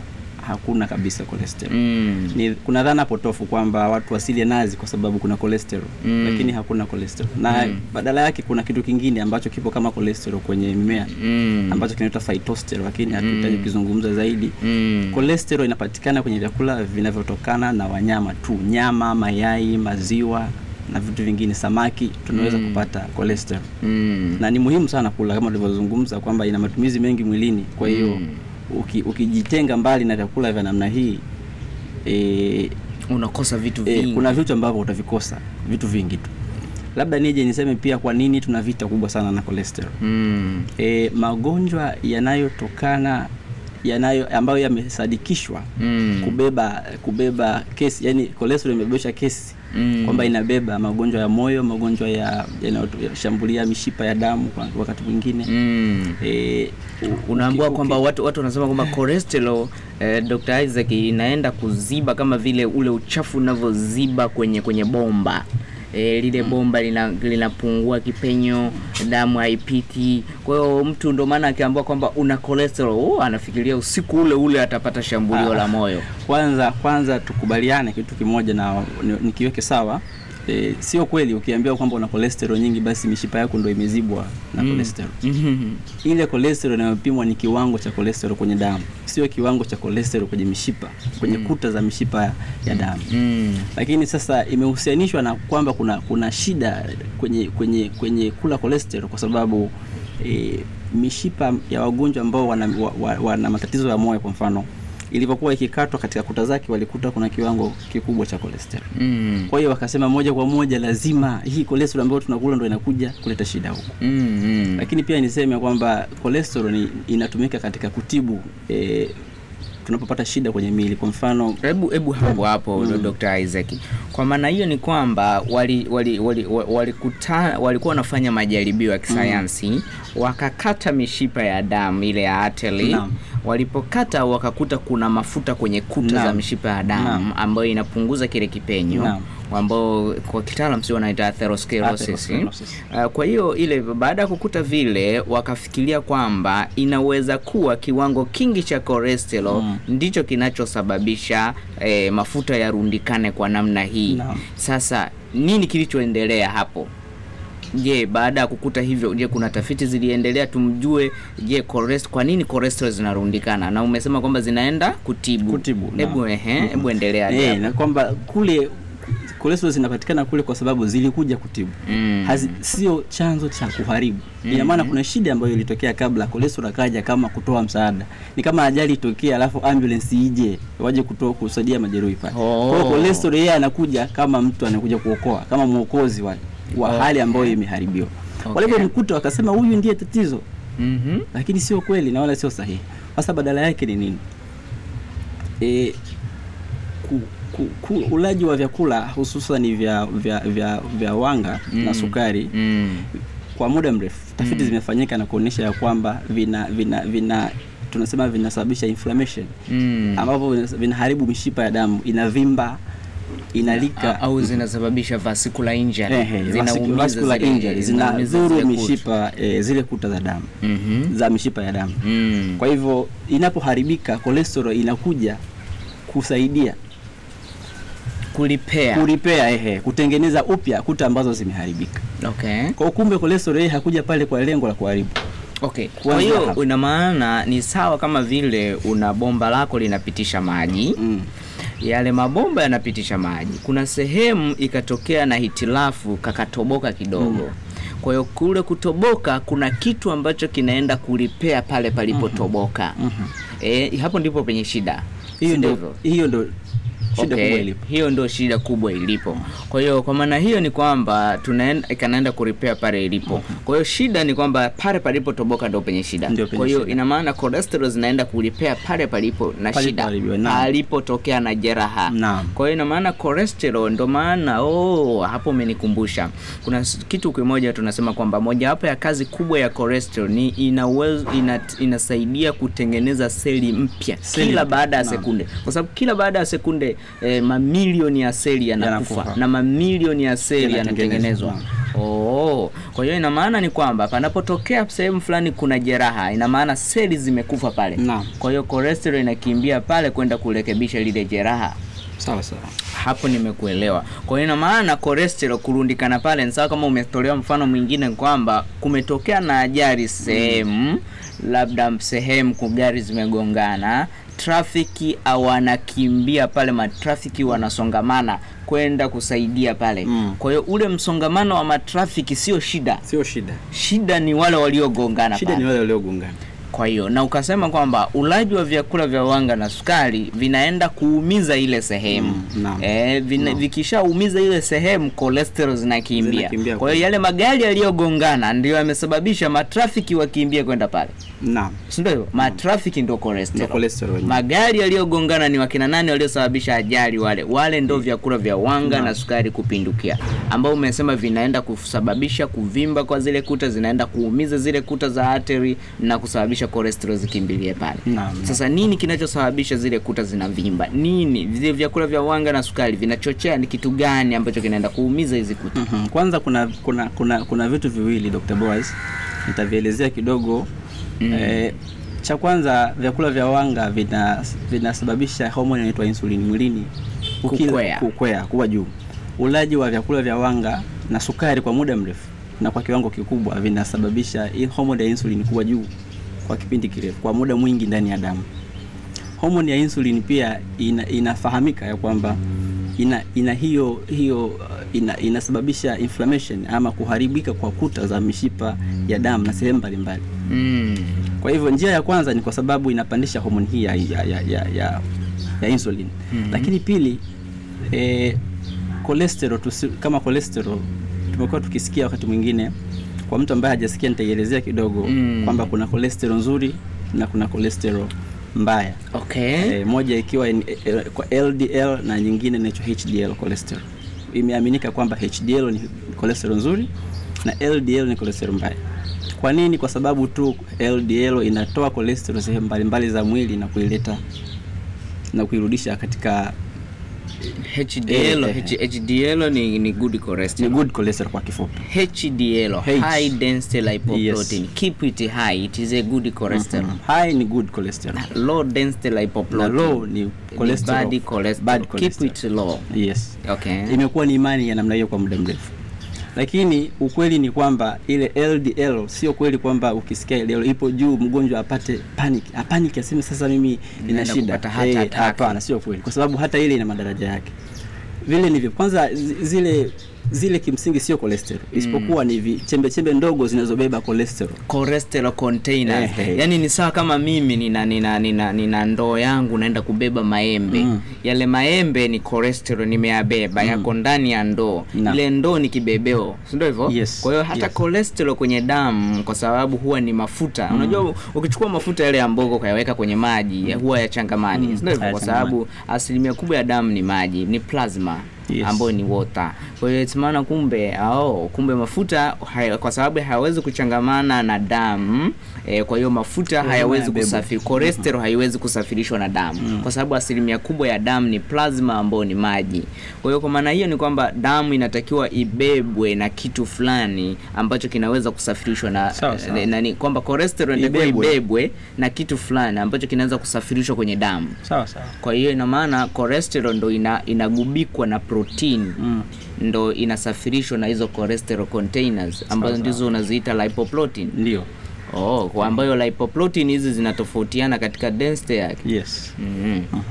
hakuna kabisa cholesterol. Mm. Ni, kuna dhana potofu kwamba watu wasile nazi kwa sababu kuna cholesterol Mm. lakini hakuna cholesterol na Mm. badala yake kuna kitu kingine ambacho kipo kama cholesterol kwenye mimea Mm. ambacho kinaitwa phytosterol lakini hatuhitaji kuzungumza zaidi. Mm. Cholesterol inapatikana kwenye vyakula vinavyotokana na wanyama tu, nyama, mayai, maziwa na vitu vingine, samaki, tunaweza Mm. kupata cholesterol Mm. na ni muhimu sana kula kama tulivyozungumza kwamba ina matumizi mengi mwilini. Kwa hiyo Mm. Uki, ukijitenga mbali na vyakula vya namna hii e, Unakosa vitu vingi. e, kuna vitu ambavyo utavikosa, vitu vingi tu. Labda nije niseme pia kwa nini tuna vita kubwa sana na cholesterol. Mm. E, magonjwa yanayotokana yanayo ambayo yamesadikishwa Mm. kubeba kubeba kesi, yani cholesterol imebebesha kesi Mm. kwamba inabeba magonjwa ya moyo, magonjwa ya yanayoshambulia mishipa ya damu kwa wakati mwingine Mm. e, unaambiwa kwamba watu watu wanasema kwamba cholesterol eh, Dr. Isaac inaenda kuziba kama vile ule uchafu unavyoziba kwenye kwenye bomba e, lile bomba linapungua, lina- kipenyo, damu haipiti. Kwa hiyo mtu ndio maana akiambiwa kwamba una cholesterol, oh, anafikiria usiku ule ule atapata shambulio Ah. la moyo. Kwanza kwanza tukubaliane kitu kimoja na ni- nikiweke sawa. E, sio kweli ukiambiwa kwamba una cholesterol nyingi basi mishipa yako ndo imezibwa na mm. cholesterol. Mhm. Ile cholesterol inayopimwa ni kiwango cha cholesterol kwenye damu, sio kiwango cha cholesterol kwenye mishipa, kwenye mm. kuta za mishipa ya damu. Mm. Lakini sasa imehusianishwa na kwamba kuna kuna shida kwenye kwenye kwenye kula cholesterol kwa sababu e, mishipa ya wagonjwa ambao wana, wa, wa, wana matatizo ya moyo kwa mfano ilivyokuwa ikikatwa katika kuta zake walikuta kuna kiwango kikubwa cha cholesterol. Mm. Kwa hiyo wakasema moja kwa moja lazima hii cholesterol ambayo tunakula ndo inakuja kuleta shida huko. Mm. -hmm. Lakini pia niseme kwamba cholesterol ni inatumika katika kutibu e, tunapopata shida kwenye miili. Kwa mfano Hebu hebu hapo hapo mm. Dr. Isaac. Kwa maana hiyo ni kwamba wali wali wali walikuta walikuwa wanafanya majaribio ya kisayansi mm. wakakata mishipa ya damu ile ya artery. no. Walipokata wakakuta kuna mafuta kwenye kuta za mishipa ya damu no. ambayo inapunguza kile kipenyo Naam. Ambao kwa kitaalam sio wanaita atherosclerosis. Uh, kwa hiyo ile baada ya kukuta vile wakafikiria kwamba inaweza kuwa kiwango kingi cha cholesterol Mm. ndicho kinachosababisha eh, mafuta yarundikane kwa namna hii. no. Sasa nini kilichoendelea hapo? Je, baada ya kukuta hivyo, je, kuna tafiti ziliendelea tumjue, je, cholesterol, kwa nini cholesterol zinarundikana? Na umesema kwamba zinaenda kutibu. Kutibu, Hebu ehe, hebu endelea. Eh, hapo. na kwamba kule cholesterol zinapatikana kule kwa sababu zilikuja kutibu Mm. Hazi, sio chanzo cha kuharibu. mm. Ina maana kuna shida ambayo ilitokea kabla cholesterol akaja kama kutoa msaada. Ni kama ajali itokea, alafu ambulance ije waje kutoa kusaidia majeruhi pale. Oh. Kwa hiyo cholesterol yeye anakuja kama mtu anakuja kuokoa, kama mwokozi wa, wa oh. hali ambayo imeharibiwa. Okay. Walivyomkuta wakasema huyu ndiye tatizo, mm -hmm. lakini sio kweli na wala sio sahihi. Sasa badala yake ni nini? E, ulaji wa vyakula hususan vya, vya, vya, vya wanga mm. na sukari Mm. kwa muda mrefu tafiti Mm. zimefanyika na kuonyesha ya kwamba vina vina vina tunasema vinasababisha inflammation Mm. ambavyo vina- vinaharibu mishipa ya damu inavimba inalika au zinasababisha vascular injury. eh, Zinaumiza vascular zile- injury zinadhuru mishipa eh, zile kuta za damu mm -hmm. za mishipa ya damu Mm. kwa hivyo inapoharibika cholesterol inakuja kusaidia kulipea. kulipea ehe kutengeneza upya kuta ambazo zimeharibika Okay. kwa kumbe cholesterol yeye hakuja pale kwa lengo la kuharibu Okay. Kwa hiyo una maana ni sawa kama vile una bomba lako linapitisha maji mm. yale mabomba yanapitisha maji, kuna sehemu ikatokea na hitilafu kakatoboka kidogo. mm. Kwa hiyo kule kutoboka kuna kitu ambacho kinaenda kulipea pale palipotoboka. mm -hmm. Eh, hapo ndipo penye shida. hiyo Si shida Okay, kubwa ilipo hiyo ndio shida kubwa ilipo. Kwa hiyo kwa maana hiyo ni kwamba tunaenda ikanaenda kuripea pale ilipo. Kwa hiyo shida ni kwamba pale palipo toboka ndio penye shida. Kwa hiyo ina maana cholesterol zinaenda kuripea pale palipo na shida. Palipotokea na jeraha. Kwa hiyo ina maana cholesterol ndio maana oh, hapo umenikumbusha. Kuna kitu kimoja tunasema kwamba mojawapo ya kazi kubwa ya cholesterol ni ina uwezo ina, inasaidia kutengeneza seli mpya kila baada ya sekunde, kwa sababu kila baada ya sekunde eh, mamilioni ya seli yanakufa ya na mamilioni ya seli Yanatengenezwa. Oh, kwa hiyo ina maana ni kwamba panapotokea sehemu fulani kuna jeraha, ina maana seli zimekufa pale. Kwa hiyo cholesterol inakimbia pale kwenda kurekebisha lile jeraha. sawa sawa Hapo nimekuelewa. Kwa hiyo ina maana cholesterol kurundikana pale ni sawa kama umetolewa mfano mwingine kwamba kumetokea na ajali sehemu, labda sehemu ku gari zimegongana, trafiki awanakimbia pale, matrafiki wanasongamana kwenda kusaidia pale. Mm. Kwa hiyo ule msongamano wa matrafiki sio shida, sio shida shida ni wale waliogongana shida pale. ni wale waliogongana Kwa hiyo na ukasema kwamba ulaji wa vyakula vya wanga na sukari vinaenda kuumiza ile sehemu Mm, e, eh, no. vikishaumiza ile sehemu cholesterol zinakimbia. zina Kwa hiyo yale magari yaliyogongana ndio yamesababisha matrafiki wakimbia kwenda pale, naam si ndio hivyo? Matrafiki ndio cholesterol. Magari yaliyogongana ni wakina nani waliosababisha ajali? Wale wale ndio vyakula vya wanga na sukari kupindukia, ambao umesema vinaenda kusababisha kuvimba kwa zile kuta, zinaenda kuumiza zile kuta za ateri na kusababisha kusababisha cholesterol zikimbilie pale. Naam. Sasa nini kinachosababisha zile kuta zinavimba? Nini vile vyakula vya wanga na sukari vinachochea? Ni kitu gani ambacho kinaenda kuumiza hizi kuta? mm -hmm. Kwanza kuna kuna kuna kuna vitu viwili Dr. Boaz nitavielezea kidogo. mm. Eh, cha kwanza vyakula vya wanga vina vinasababisha homoni inaitwa insulin mwilini Kukwea. kukwea kuwa juu. Ulaji wa vyakula vya wanga na sukari kwa muda mrefu na kwa kiwango kikubwa vinasababisha homoni ya insulin kuwa juu kwa kipindi kirefu, kwa muda mwingi ndani ya damu. Homoni ya insulin pia ina, inafahamika ya kwamba ina, ina hiyo hiyo uh, ina, inasababisha inflammation ama kuharibika kwa kuta za mishipa ya damu na sehemu mbalimbali. Mm. Kwa hivyo njia ya kwanza ni kwa sababu inapandisha homoni hii ya, ya, ya, ya, ya, ya insulin. Lakini pili eh, cholesterol kama cholesterol tumekuwa tukisikia wakati mwingine kwa mtu ambaye hajasikia nitaielezea kidogo Mm. kwamba kuna cholesterol nzuri na kuna cholesterol mbaya. Okay. E, moja ikiwa in, e, e, kwa LDL na nyingine inaitwa HDL cholesterol. Imeaminika kwamba HDL ni cholesterol nzuri na LDL ni cholesterol mbaya. Kwa nini? Kwa sababu tu LDL inatoa cholesterol sehemu mbalimbali za mwili na kuileta na kuirudisha katika HDL, Eh, eh, H- HDL ni, ni good cholesterol. ni good cholesterol kwa kifupi. HDL, H. high density lipoprotein. Yes. Keep it high. It is a good cholesterol. Mm -hmm. High ni good cholesterol. Low density lipoprotein. Na low ni cholesterol. bad cholesterol. Bad Keep it low. Yes. Okay. imekuwa ni imani ya namna hiyo kwa muda mrefu, lakini ukweli ni kwamba ile LDL sio kweli kwamba ukisikia LDL ipo juu mgonjwa apate panic, apanic aseme sasa mimi nina shida. Eh. Hapana, sio kweli, kwa sababu hata ile ina madaraja yake. Vile nivyo kwanza, zile zile kimsingi sio cholesterol, isipokuwa ni chembe chembe ndogo zinazobeba cholesterol. cholesterol containers. Eh, eh. Yani ni sawa kama mimi nina nina nina, nina ndoo yangu naenda kubeba maembe. Mm. Yale maembe ni cholesterol nimeyabeba yako ndani ya ndoo. Ile ndoo ni kibebeo. Si ndio hivyo? Yes, Kwa hiyo hata yes. cholesterol kwenye damu kwa sababu huwa ni mafuta. mm. Unajua ukichukua mafuta yale ya mbogo ukayaweka kwenye maji mm. huwa yachangamani. Mm. Si ndio hivyo? Kwa sababu asilimia kubwa ya damu ni maji, ni plasma Yes. ambayo ni wota Kwa hiyo maana kumbe ao kumbe mafuta kwa sababu hayawezi kuchangamana na damu e, kwa hiyo mafuta hayawezi kusafiri cholesterol haiwezi kusafirishwa na damu mm. kwa sababu asilimia kubwa ya damu ni plasma ambayo ni maji. Kwa hiyo kwa maana hiyo ni kwamba damu inatakiwa ibebwe na kitu fulani ambacho kinaweza kusafirishwa na eh, nani kwamba cholesterol inatakiwa Ibebwe. na kitu fulani ambacho kinaweza kusafirishwa kwenye damu. Sawa sawa. Kwa hiyo ina maana cholesterol ndo ina, inagubikwa na protein Mm. ndo inasafirishwa na hizo cholesterol containers ambazo ndizo unaziita lipoprotein. Ndio. Oh, kwa ambayo lipoprotein hizi zinatofautiana katika density yake. Yes. Mm-hmm.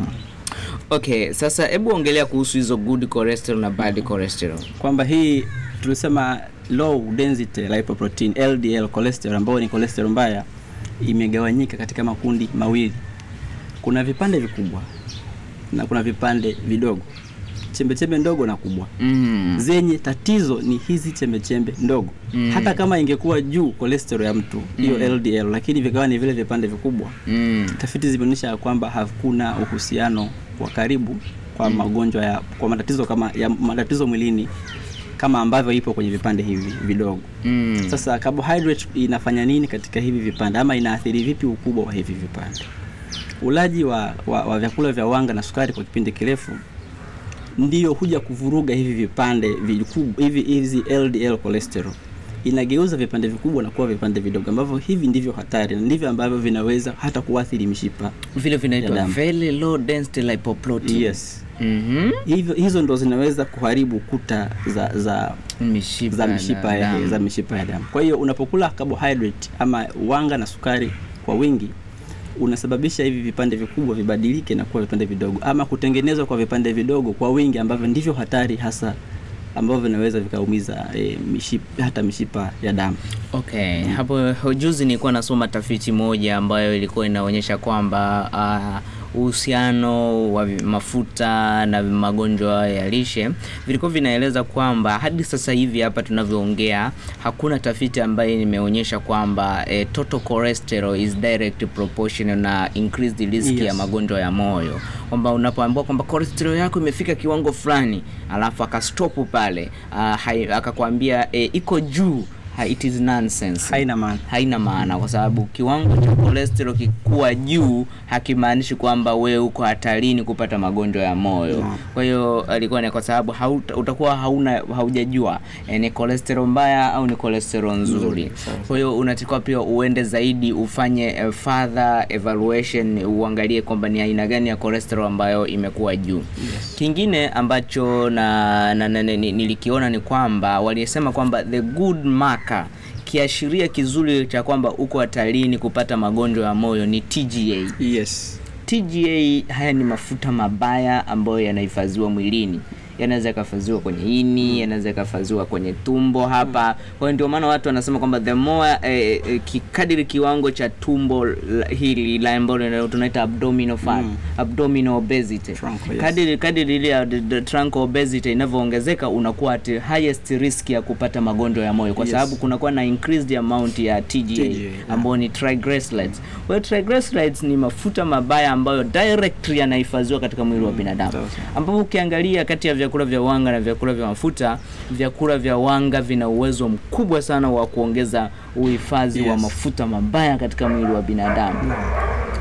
Okay, sasa hebu ongelea kuhusu hizo good cholesterol na bad cholesterol. kwamba hii tulisema low density lipoprotein LDL cholesterol ambayo ni cholesterol mbaya imegawanyika katika makundi mawili. Kuna vipande vikubwa na kuna vipande vidogo, chembe chembe ndogo na kubwa. Mm. Zenye tatizo ni hizi chembechembe chembe ndogo. Mm. Hata kama ingekuwa juu cholesterol ya mtu hiyo mm. LDL, lakini vikawa ni vile vipande vikubwa, Mm. tafiti zimeonyesha ya kwamba hakuna uhusiano wa karibu kwa mm. magonjwa ya kwa matatizo kama ya matatizo mwilini kama ambavyo ipo kwenye vipande hivi vidogo. Mm. Sasa carbohydrate inafanya nini katika hivi vipande ama inaathiri vipi ukubwa wa hivi vipande? Ulaji wa, wa, wa vyakula vya wanga na sukari kwa kipindi kirefu ndiyo huja kuvuruga hivi vipande vikubwa hivi hizi LDL cholesterol inageuza vipande vikubwa na kuwa vipande vidogo ambavyo hivi ndivyo hatari na ndivyo ambavyo vinaweza hata kuathiri mishipa. Vile vinaitwa very low density lipoprotein. Yes. Mm -hmm. Hivyo hizo ndo zinaweza kuharibu kuta za za Mishipa za mishipa ya, damu. za mishipa ya damu. Kwa hiyo unapokula carbohydrate ama wanga na sukari kwa wingi unasababisha hivi vipande vikubwa vibadilike na kuwa vipande vidogo ama kutengenezwa kwa vipande vidogo kwa wingi ambavyo ndivyo hatari hasa ambavyo vinaweza vikaumiza e, mishipa, hata mishipa ya damu. Okay, hapo juzi nilikuwa nasoma tafiti moja ambayo ilikuwa inaonyesha kwamba ah, uhusiano wa mafuta na magonjwa ya lishe vilikuwa vinaeleza kwamba hadi sasa hivi hapa tunavyoongea hakuna tafiti ambayo imeonyesha kwamba eh, total cholesterol is direct proportional na increased risk Yes. ya magonjwa ya moyo kwamba unapoambiwa kwamba cholesterol yako imefika kiwango fulani alafu akastopu pale uh, akakwambia eh, iko juu it is nonsense. Haina maana. Haina maana kwa sababu kiwango cha cholesterol kikuwa juu hakimaanishi kwamba wewe uko hatarini kupata magonjwa ya moyo. Kwa hiyo alikuwa ni kwa sababu hauta, utakuwa hauna haujajua e, ni cholesterol mbaya au ni cholesterol nzuri. Kwa hiyo unatakiwa pia uende zaidi ufanye uh, further evaluation uangalie kwamba ni aina gani ya cholesterol ambayo imekuwa juu. Yes. kingine ambacho na, na, na, na, ni- nilikiona ni kwamba walisema kwamba the good marker kiashiria kizuri cha kwamba uko hatarini kupata magonjwa ya moyo ni TGA. yes. TGA haya ni mafuta mabaya ambayo yanahifadhiwa mwilini yanaweza yakahifadhiwa kwenye ini yanaweza yakahifadhiwa kwenye tumbo hapa kwa hiyo ndio maana watu wanasema kwamba the more eh, eh, kikadiri kiwango cha tumbo la- hili la ambalo tunaita abdominal fat Mm. abdominal obesity Trunk, yes. kadiri kadiri ile the trunk obesity inavyoongezeka unakuwa at highest risk ya kupata magonjwa ya moyo kwa Yes. sababu kunakuwa na increased amount ya TGA, TGA, yeah. ambayo ni triglycerides. Kwa well, triglycerides ni mafuta mabaya ambayo directly yanahifadhiwa katika mwili wa binadamu, ambapo ukiangalia kati ya vyakula vya wanga na vyakula vya mafuta, vyakula vya wanga vina uwezo mkubwa sana wa kuongeza uhifadhi yes, wa mafuta mabaya katika mwili wa binadamu.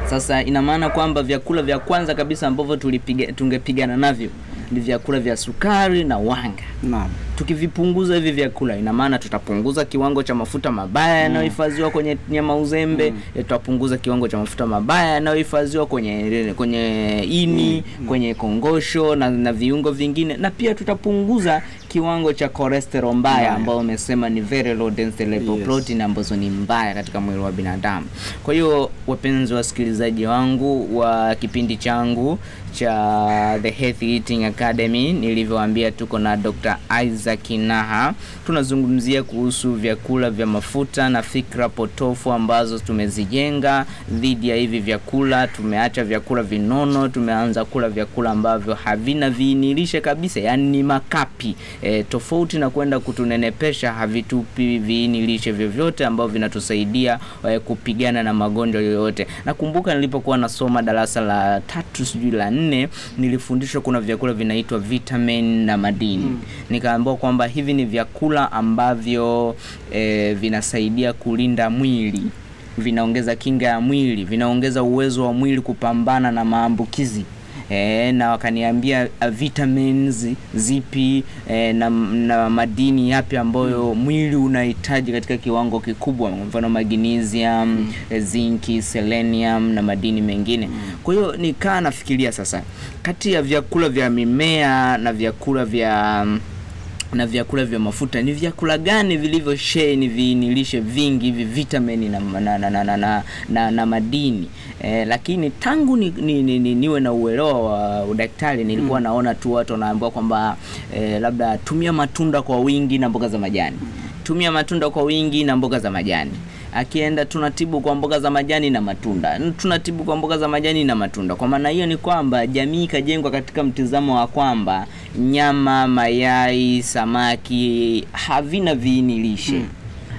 Sasa ina maana kwamba vyakula vya kwanza kabisa ambavyo tulipiga tungepigana navyo ni vyakula vya sukari na wanga. naam Tukivipunguza hivi vyakula, ina maana tutapunguza kiwango cha mafuta mabaya yanayohifadhiwa kwenye nyama uzembe, mm. tutapunguza kiwango cha mafuta mabaya yanayohifadhiwa kwenye kwenye ini, mm. kwenye kongosho na, na viungo vingine, na pia tutapunguza kiwango cha cholesterol mbaya yeah. ambao umesema ni very low density lipoprotein yes. ambazo ni mbaya katika mwili wa binadamu. Kwa hiyo wapenzi wasikilizaji wangu wa kipindi changu cha The Healthy Eating Academy, nilivyowaambia tuko na Dr. Isaac Naha. Tunazungumzia kuhusu vyakula vya mafuta na fikra potofu ambazo tumezijenga dhidi ya hivi vyakula. Tumeacha vyakula vinono, tumeanza kula vyakula ambavyo havina viinilishe kabisa, yaani ni makapi e, tofauti na kwenda kutunenepesha, havitupi viinilishe vyovyote ambavyo vinatusaidia e, kupigana na magonjwa yoyote. Nakumbuka nilipokuwa nasoma darasa la tatu sijui la nne, nilifundishwa kuna vyakula vinaitwa vitamin na madini mm. Nikaambiwa kwamba hivi ni vyakula ambavyo e, vinasaidia kulinda mwili vinaongeza kinga ya mwili, vinaongeza uwezo wa mwili kupambana na maambukizi. E, na wakaniambia uh, vitamins zipi e, na, na madini yapi ambayo mm. mwili unahitaji katika kiwango kikubwa, kwa mfano magnesium mm. zinki, selenium na madini mengine mm. Kwa hiyo nikaa nafikiria sasa, kati ya vyakula vya mimea na vyakula vya na vyakula vya mafuta. Ni vyakula gani vilivyo sheni viinilishe vingi hivi vitamini na, na, na, na, na, na, na, na madini? Eh, lakini tangu ni, ni, ni, ni, niwe na uelewa wa udaktari nilikuwa mm. naona tu watu wanaambiwa kwamba eh, labda tumia matunda kwa wingi na mboga za majani. Tumia matunda kwa wingi na mboga za majani. Akienda tunatibu kwa mboga za majani na matunda, tunatibu kwa mboga za majani na matunda. Kwa maana hiyo ni kwamba jamii ikajengwa katika mtizamo wa kwamba nyama, mayai, samaki havina viini lishe mm.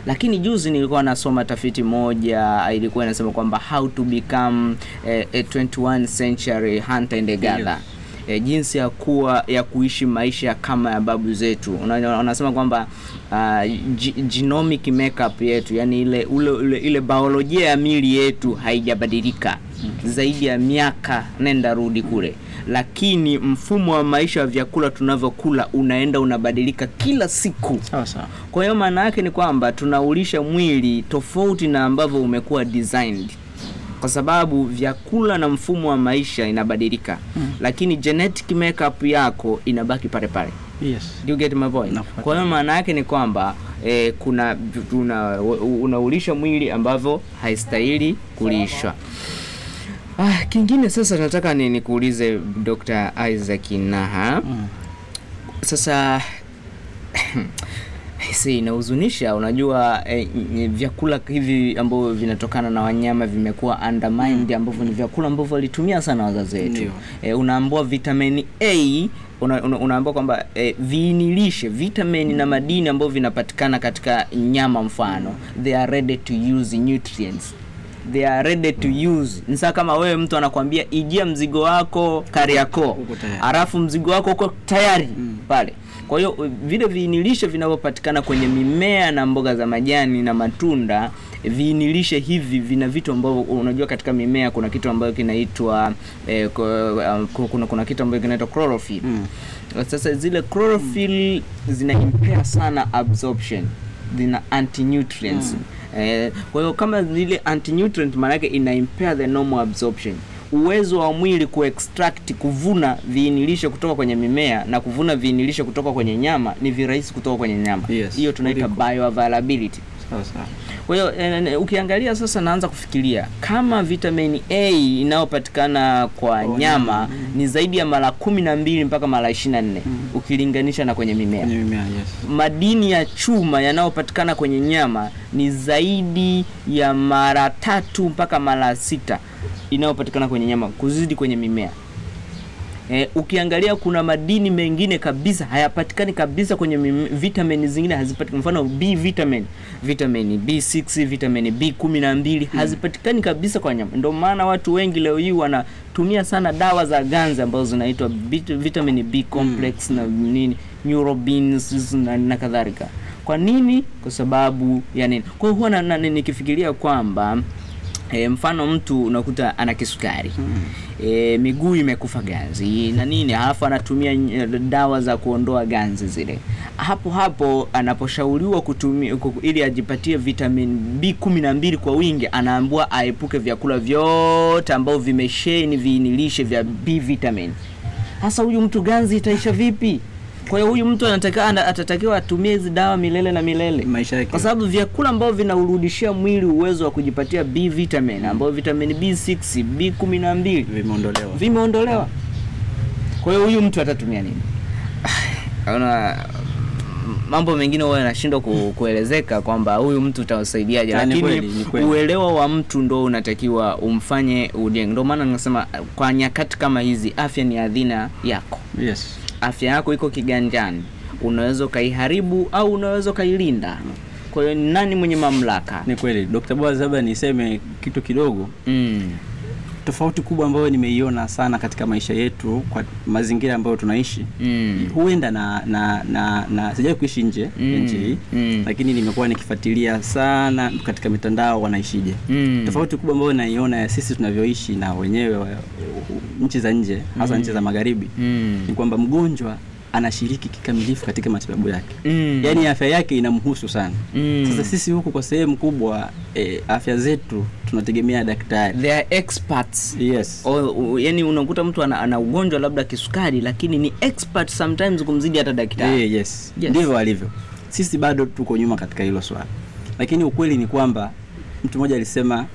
Lakini juzi nilikuwa nasoma tafiti moja ilikuwa inasema kwamba how to become a, a 21 century hunter and gatherer Yes. E, jinsi ya kuwa ya kuishi maisha kama ya babu zetu. Wanasema kwamba uh, genomic makeup yetu, yani ile ule, ule, ile biolojia ya mili yetu haijabadilika. Zaidi ya miaka nenda rudi kule, lakini mfumo wa maisha wa vyakula tunavyokula unaenda unabadilika kila siku. sawa sawa. Kwa hiyo maana yake ni kwamba tunaulisha mwili tofauti na ambavyo umekuwa designed, kwa sababu vyakula na mfumo wa maisha inabadilika mm. Lakini genetic makeup yako inabaki pale pale. yes Do you get my point? Kwa hiyo maana yake ni kwamba eh, kuna una, unaulisha mwili ambavyo haistahili kulishwa. Ah, kingine sasa nataka ni nikuulize Dr. Isaac Naha. Mm. Sasa si inahuzunisha, unajua eh, vyakula hivi ambavyo vinatokana na wanyama vimekuwa undermined, mm. ambavyo ni vyakula ambavyo walitumia sana wazazi wetu. Eh, unaambua vitamini A una, una, unaambua kwamba eh, viinilishe vitamini mm. na madini ambayo vinapatikana katika nyama, mfano they are ready to use nutrients they are ready to use. Ni kama wewe mtu anakwambia ijia mzigo wako Kariakoo, alafu mzigo wako uko tayari mm. pale Kwa hiyo vile viinilishe vinavyopatikana kwenye mimea na mboga za majani na matunda, viinilishe hivi vina vitu ambavyo unajua, katika mimea kuna kitu ambayo kinaitwa eh, uh, kuna, kuna kitu ambacho kinaitwa chlorophyll Mm. sasa zile chlorophyll zina impair sana absorption, zina anti-nutrients mm. eh, kwa hiyo kama zile anti-nutrient maana yake ina impair the normal absorption uwezo wa mwili kuextract kuvuna viinilishe kutoka kwenye mimea na kuvuna viinilishe kutoka kwenye nyama ni virahisi kutoka kwenye nyama hiyo Yes. tunaita bioavailability Sawa sawa. Kwa hiyo eh, eh, ukiangalia sasa, naanza kufikiria kama vitamini A inayopatikana kwa oh, nyama mm, ni zaidi ya mara kumi na mbili mpaka mara ishirini na nne ukilinganisha na kwenye mimea. Kwenye mimea, yes. Madini ya chuma yanayopatikana kwenye nyama ni zaidi ya mara tatu mpaka mara sita inayopatikana kwenye nyama kuzidi kwenye mimea. E, ukiangalia kuna madini mengine kabisa hayapatikani kabisa kwenye vitamin vitamini zingine hazipatikani. Mfano B vitamin, vitamin B6, vitamin B12 hazipatikani kabisa kwa nyama. Ndio maana watu wengi leo hii wanatumia sana dawa za ganzi ambazo zinaitwa vitamin B complex na nini neurobeans na, na kadhalika. Kwa nini? Kwa sababu ya nini? Kwa hiyo huwa nikifikiria kwamba E, mfano mtu unakuta ana kisukari hmm. e, miguu imekufa ganzi na nini, halafu anatumia dawa za kuondoa ganzi zile. Hapo hapo anaposhauriwa kutumia ili ajipatie vitamin B kumi na mbili kwa wingi, anaambua aepuke vyakula vyote ambao vimesheni viinilishe vya B vitamin. Sasa huyu mtu ganzi itaisha vipi? Kwa hiyo huyu mtu anataka ana- atatakiwa atumie hizi dawa milele na milele Maisha yake. kwa sababu vyakula ambavyo vinaurudishia mwili uwezo wa kujipatia B vitamin ambayo vitamin B6, B12 vimeondolewa. vimeondolewa. Kwa hiyo huyu mtu atatumia nini? Ona mambo mengine huwa yanashindwa ku, kuelezeka kwamba huyu mtu utamsaidiaje, Ah, lakini uelewa wa mtu ndo unatakiwa umfanye ujenge. Ndio maana ninasema kwa nyakati kama hizi, afya ni adhina yako Yes. Afya yako iko kiganjani, unaweza ukaiharibu au unaweza ukailinda. Kwa hiyo ni nani mwenye mamlaka? Ni kweli. Dr. Boaz, labda niseme kitu kidogo. Mm. Tofauti kubwa ambayo nimeiona sana katika maisha yetu kwa mazingira ambayo tunaishi Mm. huenda na na na, na sijawahi kuishi nje Mm. nchi hii Mm. lakini nimekuwa nikifuatilia sana katika mitandao wanaishije. Mm. Tofauti kubwa ambayo naiona ya sisi tunavyoishi na wenyewe nchi za nje hasa mm. nchi za magharibi Mm. ni kwamba mgonjwa anashiriki kikamilifu katika matibabu yake, Mm. yaani afya yake inamhusu sana. Mm. Sasa sisi huku kwa sehemu kubwa eh, afya zetu tunategemea daktari. They are experts. Yes. O, yani unakuta mtu ana, ana ugonjwa labda kisukari lakini ni expert sometimes kumzidi hata daktari. yeah, yes. Yes. Ndivyo alivyo. Sisi bado tuko nyuma katika hilo swala, lakini ukweli ni kwamba mtu mmoja alisema